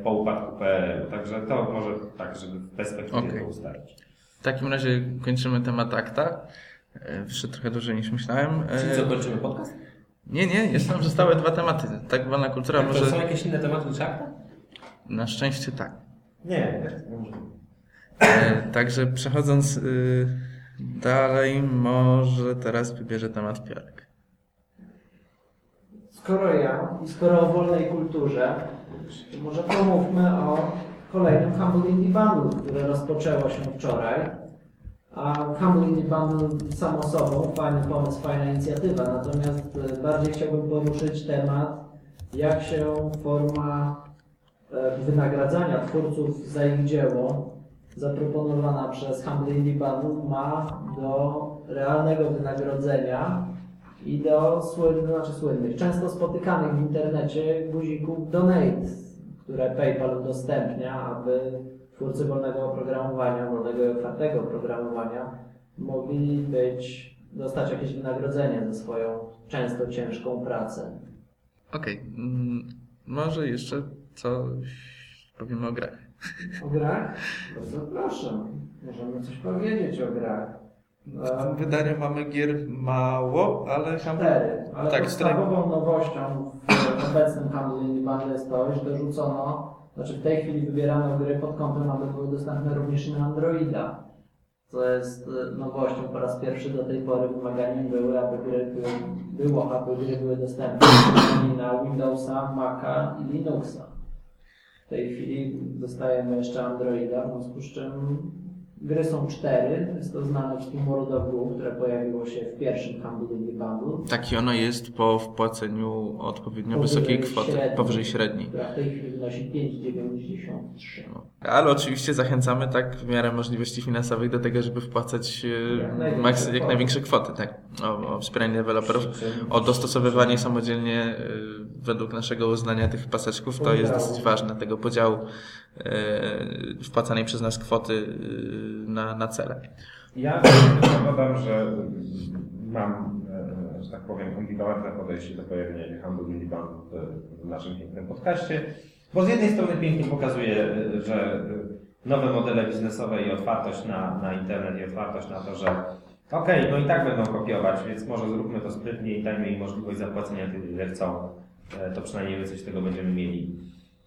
po upadku PRL-u. Także to może tak, żeby w perspektywie Okej. to ustalić. W takim razie kończymy temat akta. E, Wyszedł trochę dłużej niż myślałem. E, Czyli co, kończymy podcast? Nie, nie, jeszcze nam zostały dwa tematy. Tak wolna kultura To może... są jakieś inne tematy niż akta? Na szczęście tak. Nie, nie, nie może. E, Także przechodząc y, dalej, może teraz wybierze temat Piorek. Skoro ja i skoro o wolnej kulturze, to może pomówmy o kolejnym Humble Indie Bundle, które rozpoczęło się wczoraj. A Humble Indie Bundle samo sobą, fajny pomysł, fajna inicjatywa, natomiast e, bardziej chciałbym poruszyć temat, jak się forma e, wynagradzania twórców za ich dzieło zaproponowana przez Humble Indie Bundle ma do realnego wynagrodzenia i do słynnych, znaczy słynnych, często spotykanych w internecie guzików donate, które PayPal udostępnia, aby twórcy wolnego oprogramowania, wolnego i otwartego oprogramowania mogli być, dostać jakieś wynagrodzenie za swoją często ciężką pracę. Okej, mm, może jeszcze coś powiemy o grach. O grach? Bardzo proszę, możemy coś powiedzieć o grach. Wydania mamy gier mało, ale Cztery, ale Tak, podstawową nowością w obecnym handlu Indie Bundle jest to, że dorzucono, znaczy w tej chwili wybierano gry pod kątem, aby były dostępne również na Androida. Co jest e, nowością po raz pierwszy do tej pory wymaganiem były, aby gry były, było, aby gry były dostępne na Windowsa, Maca i Linuxa. W tej chwili dostajemy jeszcze Androida, w związku z czym Gry są cztery. Jest to znane z World of które pojawiło się w pierwszym Humble Bundle, Taki ono jest po wpłaceniu odpowiednio Powyżej wysokiej kwoty, średniej. powyżej średniej. która w tej chwili wynosi 5,93. No. Ale oczywiście zachęcamy tak w miarę możliwości finansowych do tego, żeby wpłacać e, Jak największe maks- jak kwoty. największe kwoty, tak. O, o wspieranie deweloperów, o dostosowywanie samodzielnie e, według naszego uznania tych paseczków, to jest dosyć ważne, tego podziału wpłacanej przez nas kwoty e, na, na cele. Ja dodam, że mam, e, że tak powiem, ambiwalentne podejście do pojawienia się Indie Bundle w- naszym pięknym podcaście, bo z jednej strony pięknie pokazuje, e, że e, nowe modele biznesowe i otwartość na, na internet i otwartość na to, że okej, no i tak będą kopiować, więc może zróbmy to sprytnie i dajmy im możliwość zapłacenia tyle, ile chcą, e, to przynajmniej my coś tego będziemy mieli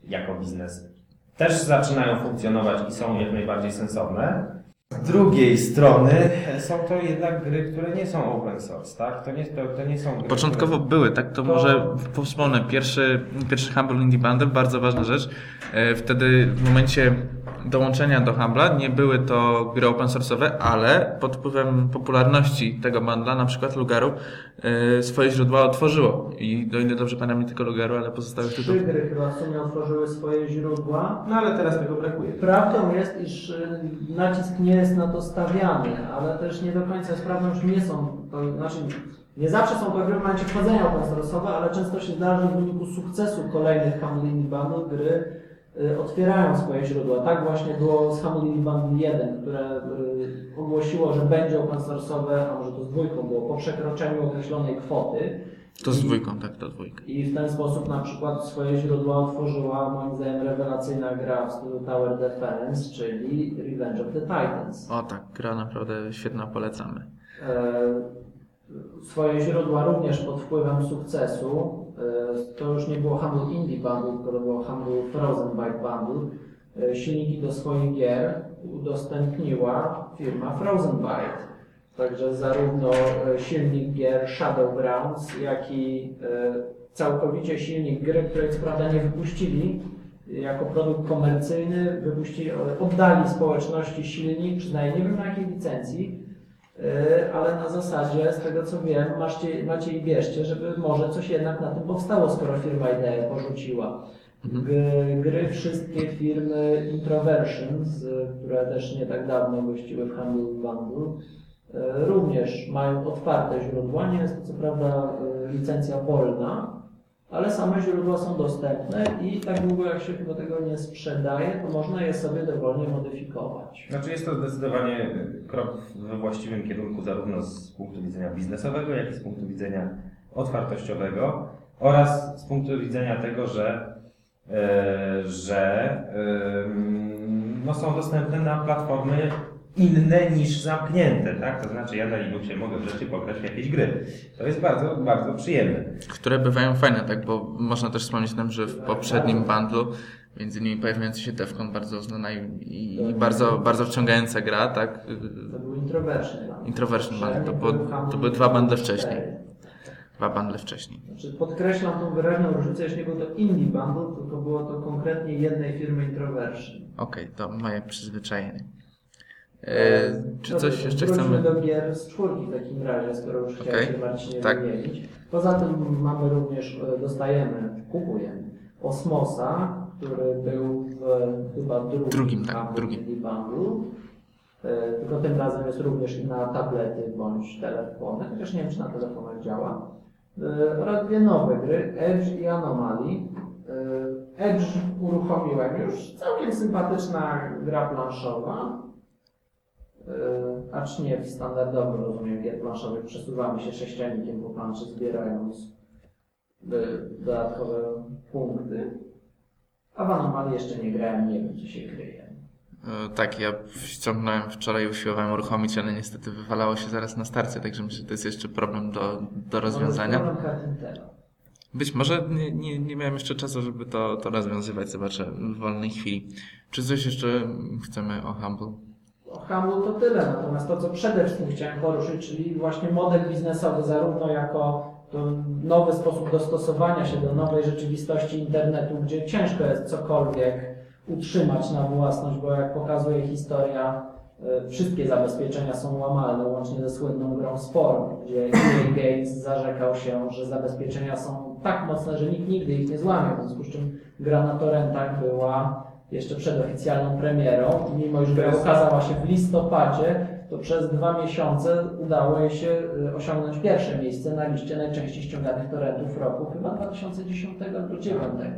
jako biznes. Też zaczynają funkcjonować i są jak najbardziej sensowne. Z drugiej strony są to jednak gry, które nie są open source, tak? To nie, to, to nie są gry, Początkowo które... były, tak to, To- może wspomnę. Pierwszy, pierwszy Humble Indie Bundle, bardzo ważna rzecz. E, Wtedy w momencie dołączenia do Humble'a nie były to gry open source'owe, ale pod wpływem popularności tego bundla, na przykład Lugaru, e, swoje źródła otworzyło. I do ile dobrze pamiętam nie tylko Lugaru, ale pozostałych Trzy tytułów. gry chyba w sumie otworzyły swoje źródła. No ale teraz tego brakuje. Prawdą jest, iż y, nacisk nie jest na to stawiany, ale też nie do końca prawdą, że nie są, to znaczy nie zawsze są to gry momencie wchodzenia open source'owe, ale często się zdarza, w wyniku sukcesu kolejnych Indie Bundle gry otwierają swoje źródła. Tak właśnie było z Bundle 1, które y, ogłosiło, że będzie open source'owe, a może to z dwójką było, po przekroczeniu określonej kwoty. To z dwójką, tak, to dwójka. i w ten sposób na przykład swoje źródła otworzyła moim zdaniem rewelacyjna gra w stylu Tower Defense, czyli Revenge of the Titans. O tak, gra naprawdę świetna, polecamy. E, swoje źródła również pod wpływem sukcesu. E, to już nie było Humble Indie Bundle, tylko to było Humble Frozen Byte Bundle. Silniki do swoich gier udostępniła firma Frozen Byte. Także zarówno e, silnik gier Shadowgrounds, jak i e, całkowicie silnik gry, której co prawda nie wypuścili jako produkt komercyjny, wypuścili, oddali społeczności silnik, przyznaję, nie wiem na jakiej licencji, ale na zasadzie, z tego co wiem, macie, macie i bierzcie, żeby może coś jednak na tym powstało, skoro firma ideę porzuciła. G- Gry wszystkie firmy Introversions, które też nie tak dawno gościły w Humble Bundle, również mają otwarte źródła. Nie jest to co prawda y, licencja wolna, ale same źródła są dostępne i tak długo jak się chyba tego nie sprzedaje, to można je sobie dowolnie modyfikować. Znaczy jest to zdecydowanie krok we właściwym kierunku zarówno z punktu widzenia biznesowego, jak i z punktu widzenia otwartościowego oraz z punktu widzenia tego, że, e, że em, no są dostępne na platformy inne niż zamknięte, tak? To znaczy ja na Linuxie mogę wreszcie pograć w jakieś gry. To jest bardzo, bardzo przyjemne. Które bywają fajne, tak, bo można też wspomnieć nam, że w poprzednim bundlu między innymi pojawiający się Defcon, bardzo znana i, i, i bardzo, bardzo wciągająca gra, tak? To był Introversion. Bundle. Introversion Bundle, to, Był było, to były dwa bundle wcześniej. Dwa bundle wcześniej. Znaczy podkreślam tą wyraźną różnicę, jeśli nie był to indie bundle, tylko było to konkretnie jednej firmy Introversion. Okej, to moje przyzwyczajenie. E, czy Dobrze, coś jeszcze chcemy? do gier z czwórki w takim razie, skoro już Okej, chciałeś się Marcinie tak. wymienić. Poza tym mamy również, e, dostajemy, kupujemy Osmosa, który był w chyba drugim, Drugim, tak, Humble drugim. Bundle. E, Tylko tym razem jest również na tablety bądź telefony, chociaż nie wiem czy na telefonach działa. E, Oraz dwie nowe gry, Edge i Anomaly. Edge uruchomiłem już, całkiem sympatyczna gra planszowa. Yy, acz nie w standardowym rozumiem gier planszowych przesuwamy się sześcianikiem po planszy zbierając yy, dodatkowe punkty. A w Anomalii jeszcze nie grałem, nie wiem co się kryje. E, Tak, ja ściągnąłem wczoraj, usiłowałem uruchomić, ale niestety wywalało się zaraz na starcie, także myślę, że to jest jeszcze problem do, do rozwiązania. Być może nie, nie, nie miałem jeszcze czasu, żeby to, to rozwiązywać, zobaczę w wolnej chwili. Czy coś jeszcze chcemy o Humble? O Humble to tyle, natomiast to co przede wszystkim chciałem poruszyć, czyli właśnie model biznesowy zarówno jako to nowy sposób dostosowania się do nowej rzeczywistości internetu, gdzie ciężko jest cokolwiek utrzymać na własność, bo jak pokazuje historia, e, wszystkie zabezpieczenia są łamalne, łącznie ze słynną grą Sport, gdzie EA Games zarzekał się, że zabezpieczenia są tak mocne, że nikt nigdy ich nie złamie, w związku z czym gra na torrentach była jeszcze przed oficjalną premierą, mimo iż gra ukazała się w listopadzie, to przez dwa miesiące udało jej się y, osiągnąć pierwsze miejsce na liście najczęściej ściąganych torrentów roku, chyba 2010 albo 2009.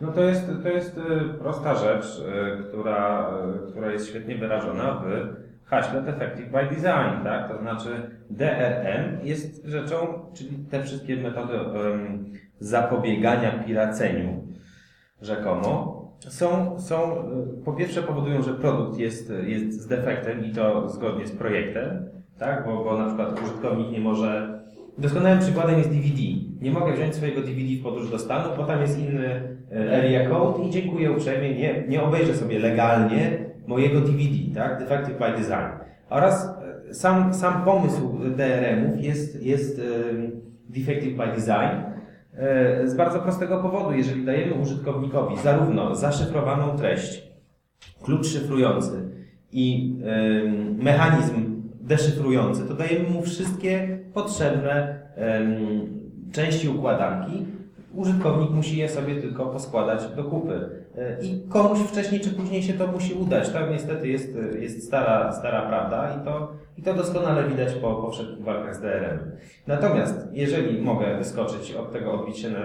No to jest, to jest y, prosta rzecz, y, która, która jest świetnie wyrażona w haśle Defective by Design, tak? To znaczy DRM jest rzeczą, czyli te wszystkie metody em, zapobiegania piraceniu rzekomo, są, są y, po pierwsze powodują, że produkt jest, jest z defektem i to zgodnie z projektem, tak? Bo, bo na przykład użytkownik nie może. Doskonałym przykładem jest DVD. Nie mogę wziąć swojego DVD w podróż do Stanów, bo tam jest inny e, area code i dziękuję uprzejmie, nie, nie obejrzę sobie legalnie mojego DVD, tak? Defective by Design. Oraz sam, sam pomysł DRM-ów jest, jest Defective by Design z bardzo prostego powodu. Jeżeli dajemy użytkownikowi zarówno zaszyfrowaną treść, klucz szyfrujący i mechanizm deszyfrujący, to dajemy mu wszystkie potrzebne części układanki. Użytkownik musi je sobie tylko poskładać do kupy. E, I komuś wcześniej czy później się to musi udać. To niestety jest, jest stara, stara prawda i to, i to doskonale widać po, po wszelkich walkach z DRM. Natomiast, jeżeli mogę wyskoczyć od tego, odbić się na,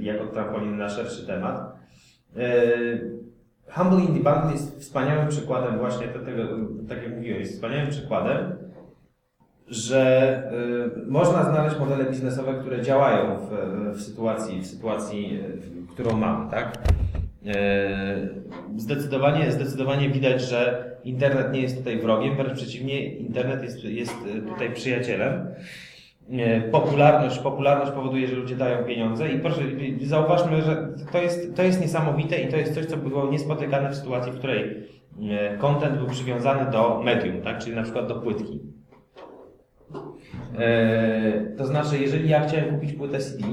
jak od na szerszy temat, e, Humble Indie Bundle jest wspaniałym przykładem właśnie tego, tak jak mówiłem, jest wspaniałym przykładem, że y, można znaleźć modele biznesowe, które działają w, w sytuacji, w sytuacji, y, którą mamy, tak? Y, Zdecydowanie, zdecydowanie widać, że internet nie jest tutaj wrogiem, wręcz przeciwnie, internet jest, jest y, tutaj przyjacielem. Y, Popularność, popularność powoduje, że ludzie dają pieniądze i proszę, zauważmy, że to jest, to jest niesamowite i to jest coś, co było niespotykane w sytuacji, w której content był przywiązany do medium, tak? czyli na przykład do płytki. E, to znaczy, jeżeli ja chciałem kupić płytę CD,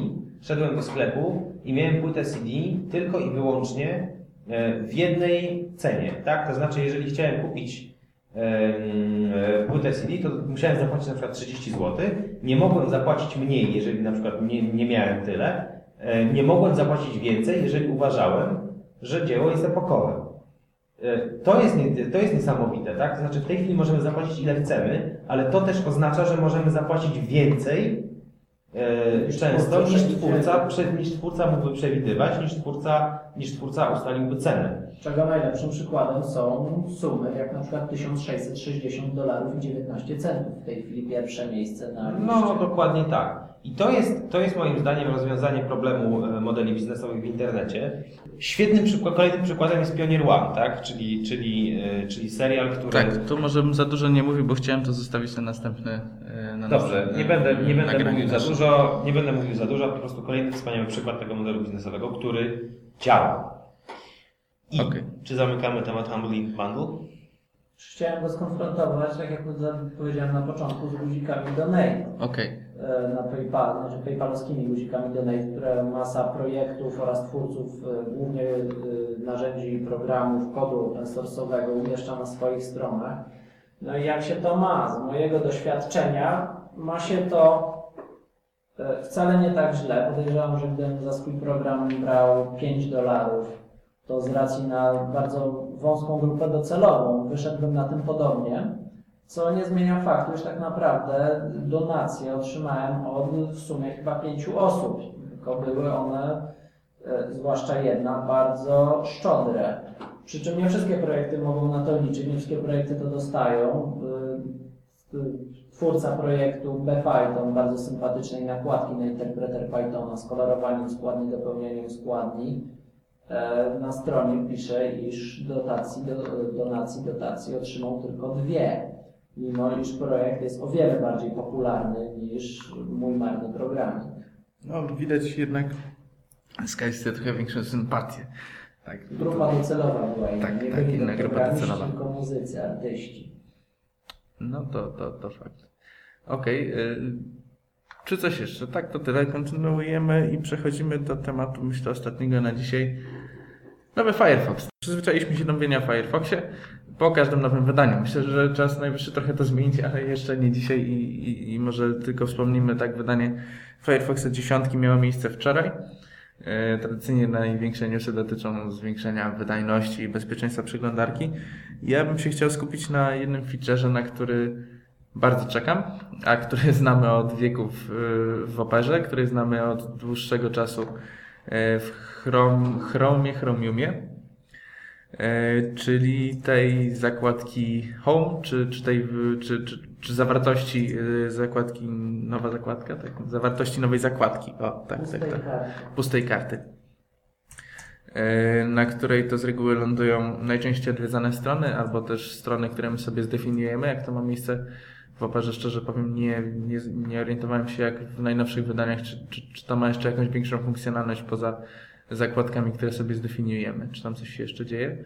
szedłem do sklepu i miałem płytę CD tylko i wyłącznie e, w jednej cenie, tak? To znaczy, jeżeli chciałem kupić e, płytę CD, to musiałem zapłacić na przykład 30 zł. Nie mogłem zapłacić mniej, jeżeli na przykład nie, nie miałem tyle. Nie mogłem zapłacić więcej, jeżeli uważałem, że dzieło jest epokowe. E, To jest, to jest niesamowite, tak? To znaczy w tej chwili możemy zapłacić ile chcemy, ale to też oznacza, że możemy zapłacić więcej e, często niż twórca, niż twórca mógłby przewidywać, niż twórca, niż twórca ustaliłby cenę. Czego najlepszym przykładem są sumy, jak na przykład 1660 dolarów i 19 centów. W tej chwili pierwsze miejsce na liście. No, dokładnie tak. I to jest, to jest moim zdaniem rozwiązanie problemu e, modeli biznesowych w internecie. Świetnym przykładem, kolejnym przykładem jest Pioneer One, tak? Czyli, czyli, e, czyli serial, który... Tak, tu może bym za dużo nie mówił, bo chciałem to zostawić na następny. e, Na Dobrze, nie będę, nie będę mówił za dużo, nie będę mówił za dużo, po prostu kolejny wspaniały przykład tego modelu biznesowego, który działa. I Okej. czy zamykamy temat Humble Ink Bundle? Chciałem go skonfrontować, tak jak powiedziałem na początku, z guzikami Donate. Okej. e, na PayPal, znaczy PayPalowskimi guzikami Donate, które masa projektów oraz twórców e, głównie e, narzędzi i programów kodu open source'owego umieszcza na swoich stronach. No i jak się to ma? Z mojego doświadczenia ma się to wcale nie tak źle. Podejrzewam, że gdybym za swój program brał 5 dolarów, to z racji na bardzo wąską grupę docelową wyszedłbym na tym podobnie. Co nie zmienia faktu, że tak naprawdę donacje otrzymałem od w sumie chyba pięciu osób. Tylko były one, e, zwłaszcza jedna, bardzo szczodre. Przy czym nie wszystkie projekty mogą na to liczyć, nie wszystkie projekty to dostają. Y, Twórca projektu BPython, bardzo sympatycznej nakładki na interpreter Pythona z kolorowaniem składni, dopełnianiem składni, e, na stronie pisze, iż dotacji, do, donacji, dotacji otrzymał tylko dwie mimo iż projekt jest o wiele bardziej popularny niż mój marny programik. No, widać jednak Skysty trochę większą sympatię. Tak. Grupa docelowa była inna, Tak, nie tak, byli inna to grupa docelowa. tylko muzycy, artyści. No to, to, to fakt. Okej. y, czy coś jeszcze? Tak, to tyle. Kontynuujemy i przechodzimy do tematu, myślę, ostatniego na dzisiaj. Nowy Firefox. Przyzwyczailiśmy się do mówienia o Firefoxie po każdym nowym wydaniu. Myślę, że czas najwyższy trochę to zmienić, ale jeszcze nie dzisiaj i, i, i może tylko wspomnimy, tak, wydanie Firefoxa 10 miało miejsce wczoraj. E, Tradycyjnie największe newsy dotyczą zwiększenia wydajności i bezpieczeństwa przeglądarki. Ja bym się chciał skupić na jednym featureze, na który bardzo czekam, a który znamy od wieków y, w Operze, który znamy od dłuższego czasu w Chrome, Chromie, Chromiumie, y, czyli tej zakładki Home, czy, czy tej, czy, czy, czy zawartości y, zakładki, nowa zakładka, tak? Zawartości nowej zakładki, o, tak, Pustej tak, tak karty. pustej karty, e, na której to z reguły lądują najczęściej odwiedzane strony, albo też strony, które my sobie zdefiniujemy, jak to ma miejsce w operze, szczerze powiem, nie, nie, nie orientowałem się jak w najnowszych wydaniach, czy, czy, czy to ma jeszcze jakąś większą funkcjonalność poza zakładkami, które sobie zdefiniujemy, czy tam coś się jeszcze dzieje.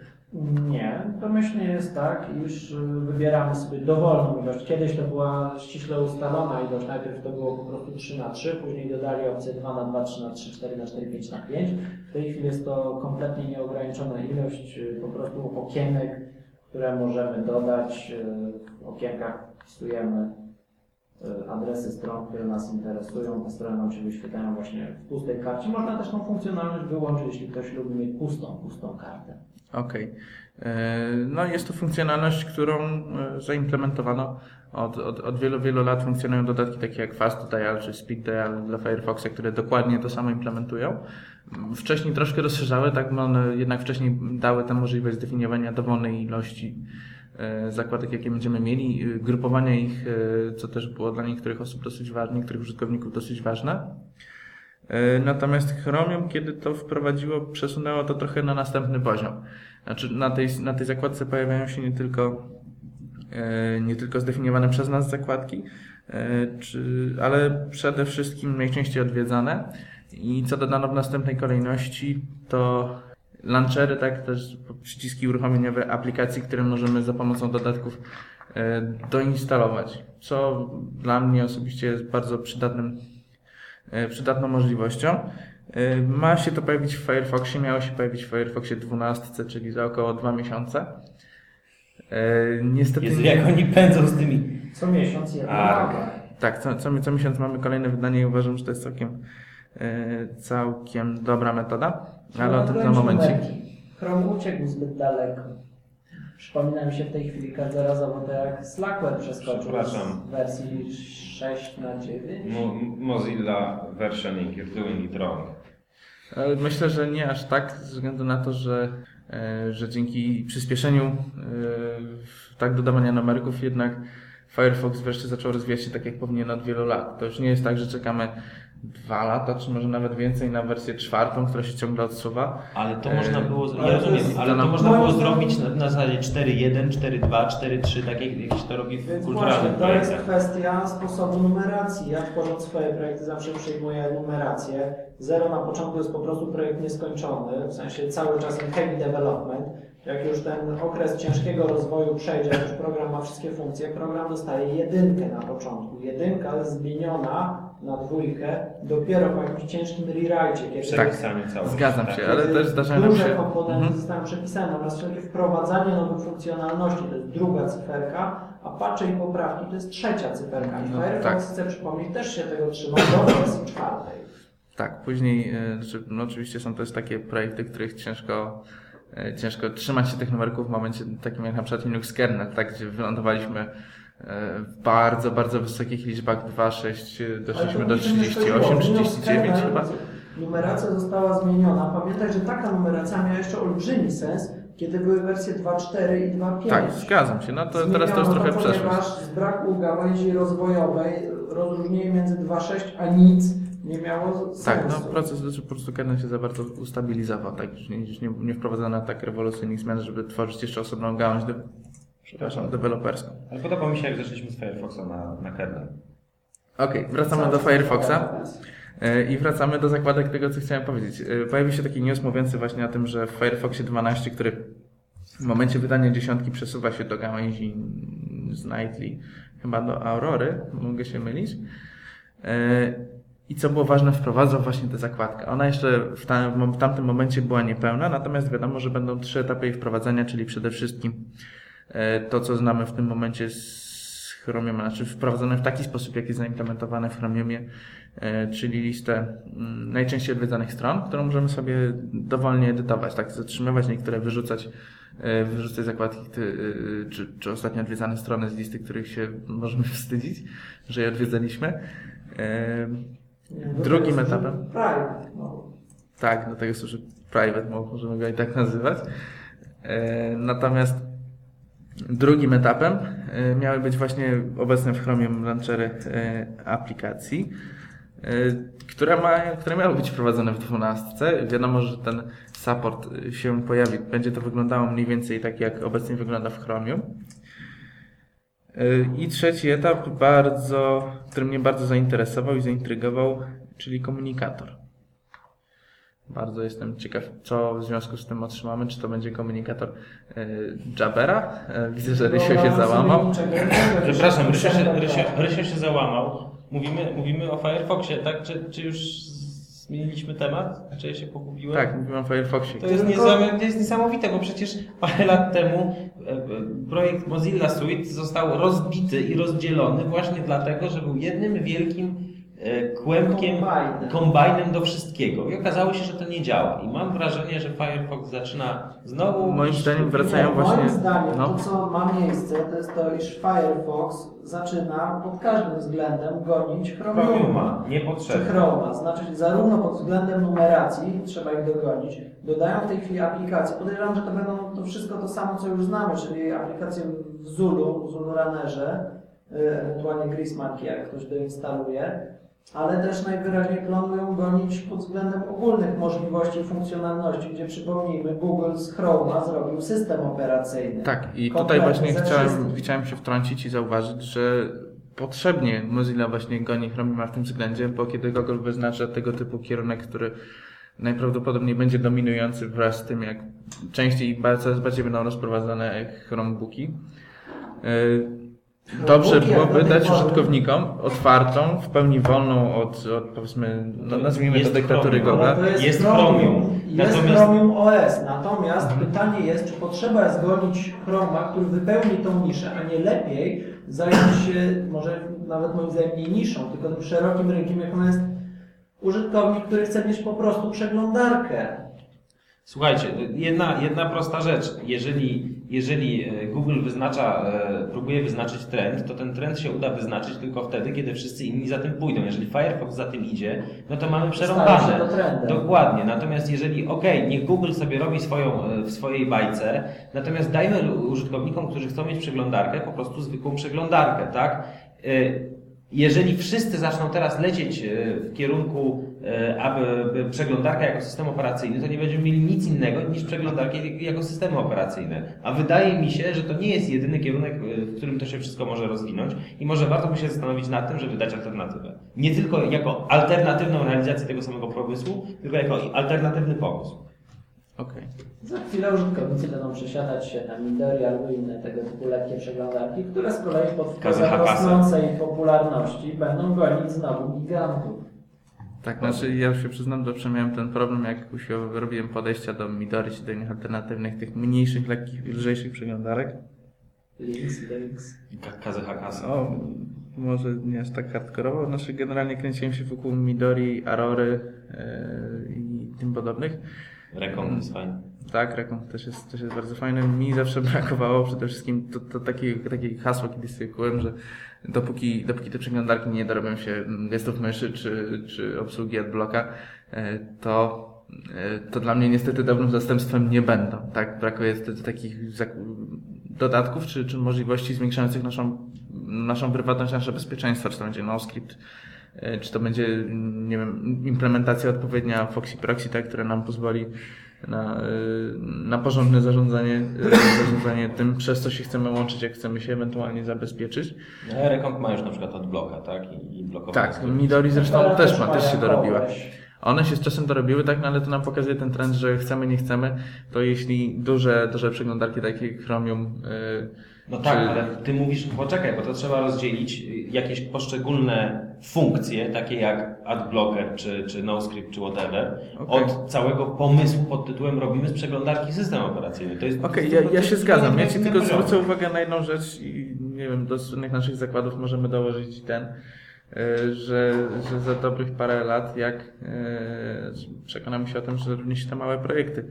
Nie, domyślnie jest tak, iż y, wybieramy sobie dowolną ilość. Kiedyś to była ściśle ustalona ilość, najpierw to było po prostu 3 na 3 później dodali opcję 2 na 2 3 na 3 4 na 4 5 na 5 W tej chwili jest to kompletnie nieograniczona ilość y, po prostu okienek, które możemy dodać. Y, W okienkach wpisujemy y, adresy stron, które nas interesują. Te strony nam się wyświetlają właśnie w pustej karcie. Można też tą funkcjonalność wyłączyć, jeśli ktoś lubi mieć pustą, pustą kartę. Okej. E, No jest to funkcjonalność, którą e, zaimplementowano od, od, od wielu, wielu lat. Funkcjonują dodatki takie jak Fast czy Speed dla Firefoxa, które dokładnie to samo implementują. Mm, Wcześniej troszkę rozszerzały, tak, bo one jednak wcześniej dały tę możliwość zdefiniowania dowolnej ilości e, zakładek, jakie będziemy mieli, e, grupowania ich, e, co też było dla niektórych osób dosyć ważne, niektórych użytkowników dosyć ważne. E, Natomiast Chromium, kiedy to wprowadziło, przesunęło to trochę na następny poziom. Znaczy, na tej, na tej zakładce pojawiają się nie tylko, e, nie tylko zdefiniowane przez nas zakładki, e, czy, ale przede wszystkim najczęściej odwiedzane. I co dodano w następnej kolejności, to launchery, tak, też przyciski uruchomieniowe aplikacji, które możemy za pomocą dodatków e, doinstalować. Co dla mnie osobiście jest bardzo przydatnym e, przydatną możliwością. E, Ma się to pojawić w Firefoxie, miało się pojawić w Firefoxie 12, czyli za około dwa miesiące. Niestety Jezu, nie, jak oni pędzą z tymi... Co miesiąc jedna A, tak, co, co, co miesiąc mamy kolejne wydanie i uważam, że to jest całkiem, całkiem dobra metoda, ale o tym za Włącz momencik. numerki. Chrome uciekł zbyt daleko. Przypomina mi się w tej chwili każdorazowo to jak Slackware przeskoczył Przepraszam. z wersji 6 na 9. Mo Mozilla versioning is doing it wrong. Ale Myślę, że nie aż tak, ze względu na to, że, e, że dzięki przyspieszeniu e, tak dodawania numerków jednak Firefox wreszcie zaczął rozwijać się tak, jak powinien od wielu lat. To już nie jest tak, że czekamy dwa lata, czy może nawet więcej na wersję czwartą, która się ciągle odsuwa. Ale to E, można było, ale ja rozumiem, ale to można było zrobić na, na zasadzie 4.1, 4.2, 4.3, tak jak, jak się to robi w Więc kulturalnych właśnie, to jest kwestia sposobu numeracji. Ja tworząc swoje projekty zawsze przyjmuję numerację. Zero na początku jest po prostu projekt nieskończony, w sensie cały czas in heavy development. Jak już ten okres ciężkiego rozwoju przejdzie, już program ma wszystkie funkcje, program dostaje jedynkę na początku. Jedynka jest zmieniona na dwójkę dopiero po jakimś ciężkim rewrite, kiedy Tak. Całości. Zgadzam tak. się, ale kiedy też zdarzają duże się... komponenty Mhm. zostają przepisane, natomiast wszelkie wprowadzanie nowych funkcjonalności to jest druga cyferka, a patche i poprawki to jest trzecia cyferka. I No, Firefox, tak. chcę przypomnieć, też się tego trzymał do wersji czwartej. Tak, później, e, że, no oczywiście są też takie projekty, których ciężko, e, ciężko trzymać się tych numerków w momencie takim jak na przykład Linux Kernel, tak, gdzie wylądowaliśmy w bardzo, bardzo wysokich liczbach 2, 6, Ale doszliśmy do mi się nie 38, skończyło. 39 Windows chyba. Numeracja została zmieniona. Pamiętaj, że taka numeracja miała jeszcze olbrzymi sens, kiedy były wersje 2.4 i 2.5. Tak, zgadzam się, no to teraz to już Zmieniono trochę przeszłość. Ponieważ z braku gałęzi rozwojowej rozróżnienie między 2.6 a nic nie miało sensu. Tak, no proces znaczy po prostu kernel się za bardzo ustabilizował, tak, już nie, już nie, nie wprowadzano tak rewolucyjnych zmian, żeby tworzyć jeszcze osobną gałąź, de, przepraszam, deweloperską. Ale podoba mi się, jak zeszliśmy z Firefoxa na, na kernel. Okej, wracamy do Firefoxa. E, I wracamy do zakładek tego, co chciałem powiedzieć. E, Pojawił się taki news mówiący właśnie o tym, że w Firefoxie 12, który w momencie wydania dziesiątki przesuwa się do gałęzi z Nightly, chyba do Aurory, mogę się mylić. E, I co było ważne, wprowadzał właśnie tę zakładkę. Ona jeszcze w, tam, w tamtym momencie była niepełna, natomiast wiadomo, że będą trzy etapy jej wprowadzania, czyli przede wszystkim to, co znamy w tym momencie z Chromium, znaczy wprowadzone w taki sposób, jak jest zaimplementowane w Chromiumie, e, czyli listę mm, najczęściej odwiedzanych stron, którą możemy sobie dowolnie edytować, tak, zatrzymywać, niektóre wyrzucać, e, wyrzucać zakładki, e, czy, czy ostatnio odwiedzane strony z listy, których się możemy wstydzić, że je odwiedzaliśmy. E, do Drugim etapem? Private. No. tak, do tego służy private mode, możemy go i tak nazywać. E, Natomiast drugim etapem e, miały być właśnie obecne w Chromium launchery e, aplikacji, e, które, ma, które miały być wprowadzone w 12. Wiadomo, że ten support się pojawi. Będzie to wyglądało mniej więcej tak, jak obecnie wygląda w Chromium. I trzeci etap, bardzo, który mnie bardzo zainteresował i zaintrygował, czyli komunikator. Bardzo jestem ciekaw, co w związku z tym otrzymamy. Czy to będzie komunikator e, Jabera? E, widzę, że Rysio się załamał. Przepraszam, Rysio się, Rysio, Rysio się załamał. Mówimy, mówimy o Firefoxie, tak? Czy, czy już zmieniliśmy temat? Czy ja się pogubiłem? Tak, mówimy o Firefoxie. To jest, to jest niesamowite, bo przecież parę lat temu e, projekt Mozilla Suite został rozbity i rozdzielony właśnie dlatego, że był jednym wielkim kłębkiem, Kombajnem. kombajnem do wszystkiego. I okazało się, że to nie działa. I mam wrażenie, że Firefox zaczyna znowu... Moim zdaniem wracają Moim właśnie. zdaniem No. to, co ma miejsce, to jest to, iż Firefox zaczyna pod każdym względem gonić Chromiuma. Chromiuma, Czy. Chroma, znaczy zarówno pod względem numeracji, trzeba ich dogonić, dodają w tej chwili aplikacje, podejrzewam, że to będą to wszystko to samo, co już znamy, czyli aplikacje w Zulu, w Zulu Runnerze, y, ewentualnie Grismarki, jak ktoś doinstaluje, ale też najwyraźniej planują gonić pod względem ogólnych możliwości funkcjonalności, gdzie przypomnijmy, Google z Chroma zrobił system operacyjny. Tak, i tutaj właśnie chciałem, chciałem się wtrącić i zauważyć, że potrzebnie Mozilla właśnie goni Chromiuma w tym względzie, bo kiedy Google wyznacza tego typu kierunek, który najprawdopodobniej będzie dominujący wraz z tym, jak częściej i coraz bardziej będą rozprowadzane Chromebooki. Dobrze jak byłoby dać użytkownikom otwartą, w pełni wolną od, od powiedzmy, no nazwijmy to dyktatury Chromium. Google'a. Jest, Chromium. Jest Natomiast- Chromium OS. Natomiast pytanie jest, czy potrzeba jest gonić Chroma, który wypełni tą niszę, a nie lepiej zająć się, może nawet moim zdaniem nie niszą, tylko tym szerokim rynkiem, jaką jest użytkownik, który chce mieć po prostu przeglądarkę. Słuchajcie, jedna, jedna prosta rzecz. Jeżeli, jeżeli e, Google wyznacza, e, próbuje wyznaczyć trend, to ten trend się uda wyznaczyć tylko wtedy, kiedy wszyscy inni za tym pójdą. Jeżeli Firefox za tym idzie, no to mamy przerąbane. Dokładnie. Natomiast jeżeli, okej, niech Google sobie robi swoją, e, w swojej bajce, natomiast dajmy użytkownikom, którzy chcą mieć przeglądarkę, po prostu zwykłą przeglądarkę, tak? Jeżeli wszyscy zaczną teraz lecieć w kierunku, aby by przeglądarka jako system operacyjny, to nie będziemy mieli nic innego niż przeglądarki jako systemy operacyjne. A wydaje mi się, że to nie jest jedyny kierunek, e, w którym to się wszystko może rozwinąć i może warto by się zastanowić nad tym, żeby dać alternatywę. Nie tylko jako alternatywną realizację tego samego pomysłu, tylko jako alternatywny pomysł. Okej. Za chwilę użytkownicy będą przesiadać się na Midori albo inne tego typu lekkie przeglądarki, które z kolei pod wpływem rosnącej popularności będą gonić znowu gigantów. Tak, znaczy ja się przyznam, że miałem ten problem, jak usiłowo robiłem podejścia do Midori czy do innych alternatywnych, tych mniejszych, lekkich, lżejszych przeglądarek. Links, links. Kazy Hakasa. O, może nie aż tak hardkorowo, znaczy generalnie kręciłem się wokół Midori, Arory yy, i tym podobnych. Rekon jest fajny. Tak, Rekon też jest, też jest bardzo fajny. Mi zawsze brakowało przede wszystkim to, to takie, takie hasło kiedyś sobie kułem, że dopóki, dopóki te przeglądarki nie dorobią się gestów myszy czy, czy obsługi adblocka, e, to, e, to dla mnie niestety dobrym zastępstwem nie będą. Tak, brakuje takich dodatków czy, czy możliwości zwiększających naszą, naszą prywatność, nasze bezpieczeństwo, czy to będzie NoScript, e, czy to będzie, nie wiem, implementacja odpowiednia Foxy Proxy, tak, która nam pozwoli na, na porządne zarządzanie, y, zarządzanie tym, przez co się chcemy łączyć, jak chcemy się ewentualnie zabezpieczyć. No, Rekon ma już na przykład od bloka, tak? I, i blokowanie. Tak. Midori zresztą Teraz też ma, też się dorobiła. One się z czasem dorobiły, tak, no ale to nam pokazuje ten trend, że chcemy, nie chcemy, to jeśli duże, duże przeglądarki takie jak Chromium, y, No tak, czy- ale ty mówisz, poczekaj, bo to trzeba rozdzielić jakieś poszczególne funkcje, takie jak adblocker, czy, czy NoScript, czy whatever, Okej. od całego pomysłu pod tytułem robimy z przeglądarki system operacyjny. To jest Okej, to ja, ja się zgadzam. Ja Ci tylko poziom. zwrócę uwagę na jedną rzecz i nie wiem, do słynnych naszych zakładów możemy dołożyć ten, y, że, że za dobrych parę lat, jak y, przekonamy się o tym, że również te małe projekty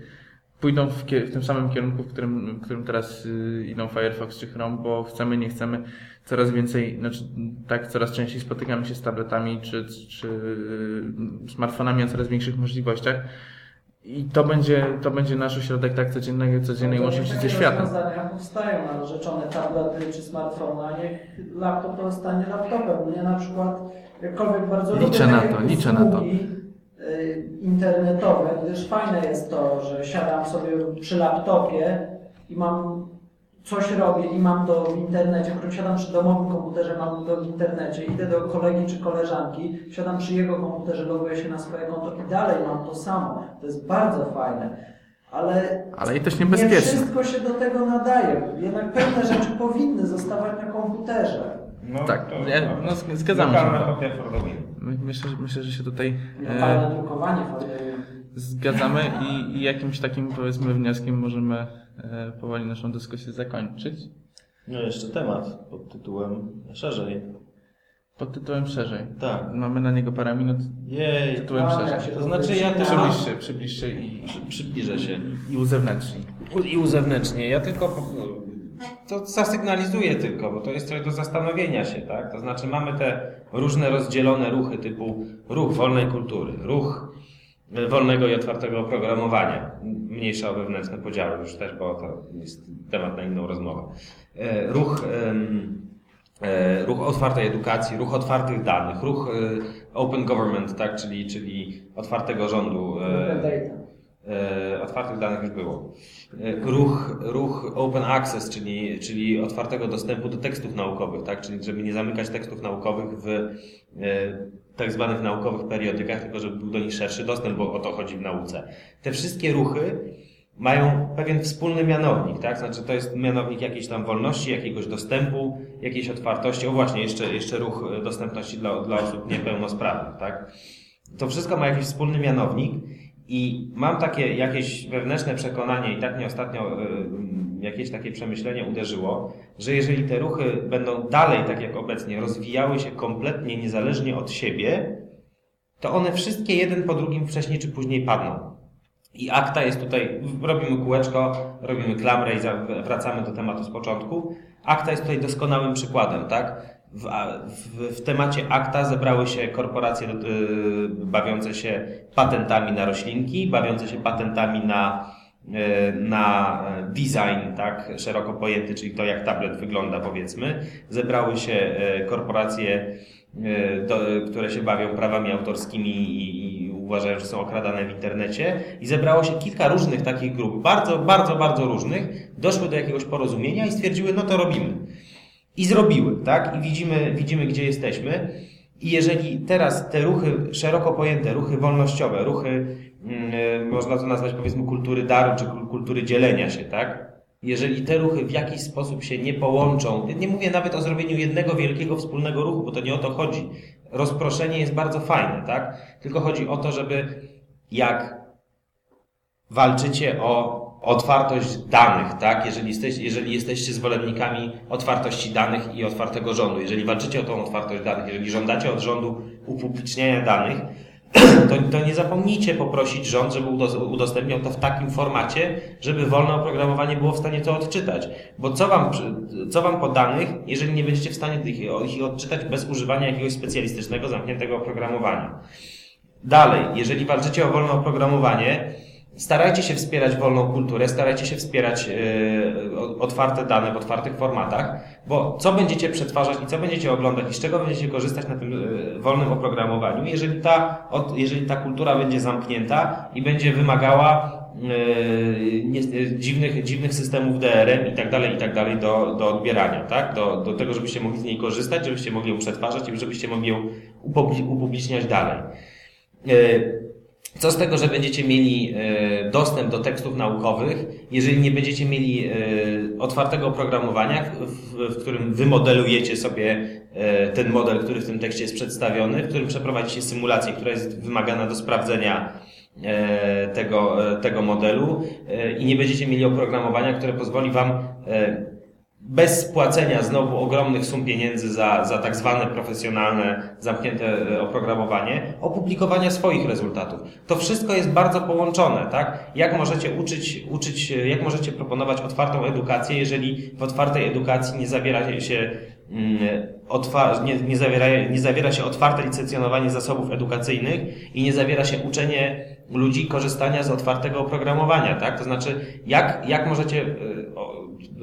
pójdą w, w tym samym kierunku, w którym, w którym teraz y, idą Firefox czy Chrome, bo chcemy, nie chcemy, coraz więcej, znaczy tak, coraz częściej spotykamy się z tabletami czy, czy y, smartfonami o coraz większych możliwościach. I to będzie, to będzie nasz ośrodek tak codziennego, codziennej No łączności niech ze takie światem. rozwiązania powstają na narzeczone tablety czy smartfony, a niech laptop pozostanie laptopem. Mnie na przykład, jakkolwiek bardzo Liczę lubię na to, liczę na to. Y, internetowe, gdyż fajne jest to, że siadam sobie przy laptopie i mam coś robię i mam to w internecie, którym siadam przy domowym komputerze, mam to w internecie, idę do kolegi czy koleżanki, siadam przy jego komputerze, loguję się na swoje konto i dalej mam to samo. To jest bardzo fajne. Ale, Ale i też nie niebezpieczne. wszystko się do tego nadaje. Jednak pewne rzeczy powinny zostawać na komputerze. No, Tak, to, ja- no, zgadzamy się. Myślę, że- myślę, że się tutaj e, zgadzamy i, i jakimś takim powiedzmy wnioskiem możemy e, powoli naszą dyskusję zakończyć. No jeszcze temat pod tytułem szerzej. Pod tytułem szerzej. Tak. Mamy na niego parę minut. Jej. Tytułem A, szerzej. jak się To znaczy ja też. Przybliższy, przybliższy i, Przy, przybliżę się. i uzewnętrzni. I uzewnętrznie. Ja tylko po- to zasygnalizuję tylko, bo to jest coś do zastanowienia się, tak? To znaczy mamy te różne rozdzielone ruchy typu ruch wolnej kultury, ruch e, wolnego i otwartego oprogramowania. Mniejsza o wewnętrzne podziały już też, bo to jest temat na inną rozmowę. E, Ruch, e, ruch otwartej edukacji, ruch otwartych danych, ruch open government, tak? Czyli, czyli otwartego rządu. Open data. E, otwartych danych już było. E, Ruch, ruch open access, czyli, czyli otwartego dostępu do tekstów naukowych, tak? Czyli żeby nie zamykać tekstów naukowych w e, tak zwanych naukowych periodykach, tylko żeby był do nich szerszy dostęp, bo o to chodzi w nauce. Te wszystkie ruchy mają pewien wspólny mianownik, tak? Znaczy to jest mianownik jakiejś tam wolności, jakiegoś dostępu, jakiejś otwartości. O właśnie, jeszcze, jeszcze ruch dostępności dla, dla osób niepełnosprawnych, tak? To wszystko ma jakiś wspólny mianownik i mam takie jakieś wewnętrzne przekonanie i tak mnie ostatnio y, jakieś takie przemyślenie uderzyło, że jeżeli te ruchy będą dalej, tak jak obecnie, rozwijały się kompletnie niezależnie od siebie, to one wszystkie jeden po drugim wcześniej czy później padną. I akta jest tutaj, robimy kółeczko, robimy klamrę i wracamy do tematu z początku. Akta jest tutaj doskonałym przykładem, tak? W, w, w temacie akta zebrały się korporacje y, bawiące się patentami na roślinki, bawiące się patentami na, y, na design, tak? Szeroko pojęty, czyli to jak tablet wygląda, powiedzmy. Zebrały się y, korporacje, do, które się bawią prawami autorskimi i, i uważają, że są okradane w internecie i zebrało się kilka różnych takich grup, bardzo, bardzo, bardzo różnych, doszły do jakiegoś porozumienia i stwierdziły, no to robimy. I zrobiły, tak? I widzimy, widzimy gdzie jesteśmy. I jeżeli teraz te ruchy szeroko pojęte, ruchy wolnościowe, ruchy, mm, można to nazwać powiedzmy kultury daru, czy kul- kultury dzielenia się, tak? Jeżeli te ruchy w jakiś sposób się nie połączą, nie mówię nawet o zrobieniu jednego wielkiego wspólnego ruchu, bo to nie o to chodzi. Rozproszenie jest bardzo fajne, tak? Tylko chodzi o to, żeby jak walczycie o otwartość danych, tak? Jeżeli, jesteś, jeżeli jesteście zwolennikami otwartości danych i otwartego rządu, jeżeli walczycie o tą otwartość danych, jeżeli żądacie od rządu upubliczniania danych, to, to nie zapomnijcie poprosić rząd, żeby udos- udostępniał to w takim formacie, żeby wolne oprogramowanie było w stanie to odczytać. Bo co wam, co wam po danych, jeżeli nie będziecie w stanie ich, ich odczytać bez używania jakiegoś specjalistycznego, zamkniętego oprogramowania? Dalej, jeżeli walczycie o wolne oprogramowanie, starajcie się wspierać wolną kulturę, starajcie się wspierać e, otwarte dane w otwartych formatach, bo co będziecie przetwarzać i co będziecie oglądać i z czego będziecie korzystać na tym e, wolnym oprogramowaniu, jeżeli ta, jeżeli ta kultura będzie zamknięta i będzie wymagała e, dziwnych, dziwnych systemów DRM i tak dalej, i tak dalej do, do odbierania, tak? Do, do tego, żebyście mogli z niej korzystać, żebyście mogli ją przetwarzać i żebyście mogli ją upubli- upubliczniać dalej. Co z tego, że będziecie mieli e, dostęp do tekstów naukowych, jeżeli nie będziecie mieli e, otwartego oprogramowania, w, którym wy modelujecie sobie e, ten model, który w tym tekście jest przedstawiony, w którym przeprowadzicie symulację, która jest wymagana do sprawdzenia tego, tego modelu i nie będziecie mieli oprogramowania, które pozwoli wam bez płacenia znowu ogromnych sum pieniędzy za, za tak zwane profesjonalne, zamknięte e, oprogramowanie, opublikowania swoich rezultatów. To wszystko jest bardzo połączone, tak? Jak możecie uczyć, uczyć, e, jak możecie proponować otwartą edukację, jeżeli w otwartej edukacji nie zawiera się mm, nie, nie, zawiera, nie zawiera się otwarte licencjonowanie zasobów edukacyjnych i nie zawiera się uczenie ludzi korzystania z otwartego oprogramowania, tak? To znaczy, jak, jak możecie e,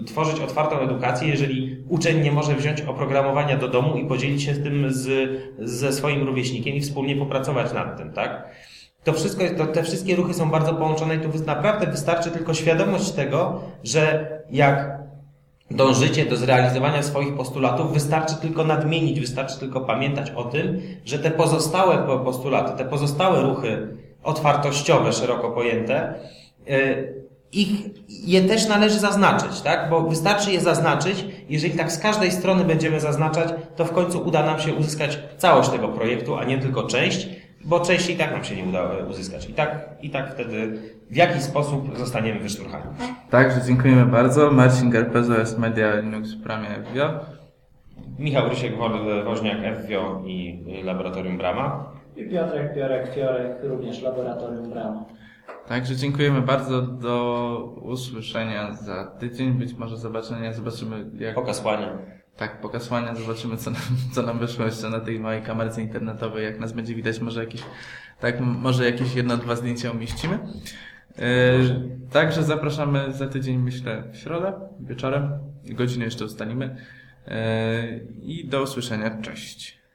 tworzyć otwartą edukację, jeżeli uczeń nie może wziąć oprogramowania do domu i podzielić się tym z, ze swoim rówieśnikiem i wspólnie popracować nad tym, tak? To wszystko, to, te wszystkie ruchy są bardzo połączone i tu naprawdę wystarczy tylko świadomość tego, że jak dążycie do zrealizowania swoich postulatów, wystarczy tylko nadmienić, wystarczy tylko pamiętać o tym, że te pozostałe po- postulaty, te pozostałe ruchy otwartościowe, szeroko pojęte, y, ich, je też należy zaznaczyć, tak? Bo wystarczy je zaznaczyć, jeżeli tak z każdej strony będziemy zaznaczać, to w końcu uda nam się uzyskać całość tego projektu, a nie tylko część, bo części i tak nam się nie uda e, uzyskać. I tak, i tak wtedy w jakiś sposób zostaniemy wyszturchani. Także dziękujemy bardzo. Marcin Garpezo jest Media Linux w Pramie FWIO. Michał Rysiek, Wo- Woźniak, FWIO i Laboratorium Brama. I Piotrek, Piorek, Fiorek, również Laboratorium Brama. Także dziękujemy bardzo. Do usłyszenia za tydzień. Być może zobaczenia. Zobaczymy jak... Pokasłanie. Tak, po kasłania zobaczymy, co nam, co nam wyszło jeszcze na tej małej kamerce internetowej. Jak nas będzie widać, może jakieś, tak, może jakieś jedno, dwa zdjęcia umieścimy. E, także zapraszamy za tydzień, myślę, w środę, wieczorem. Godzinę jeszcze ustalimy. E, I do usłyszenia. Cześć.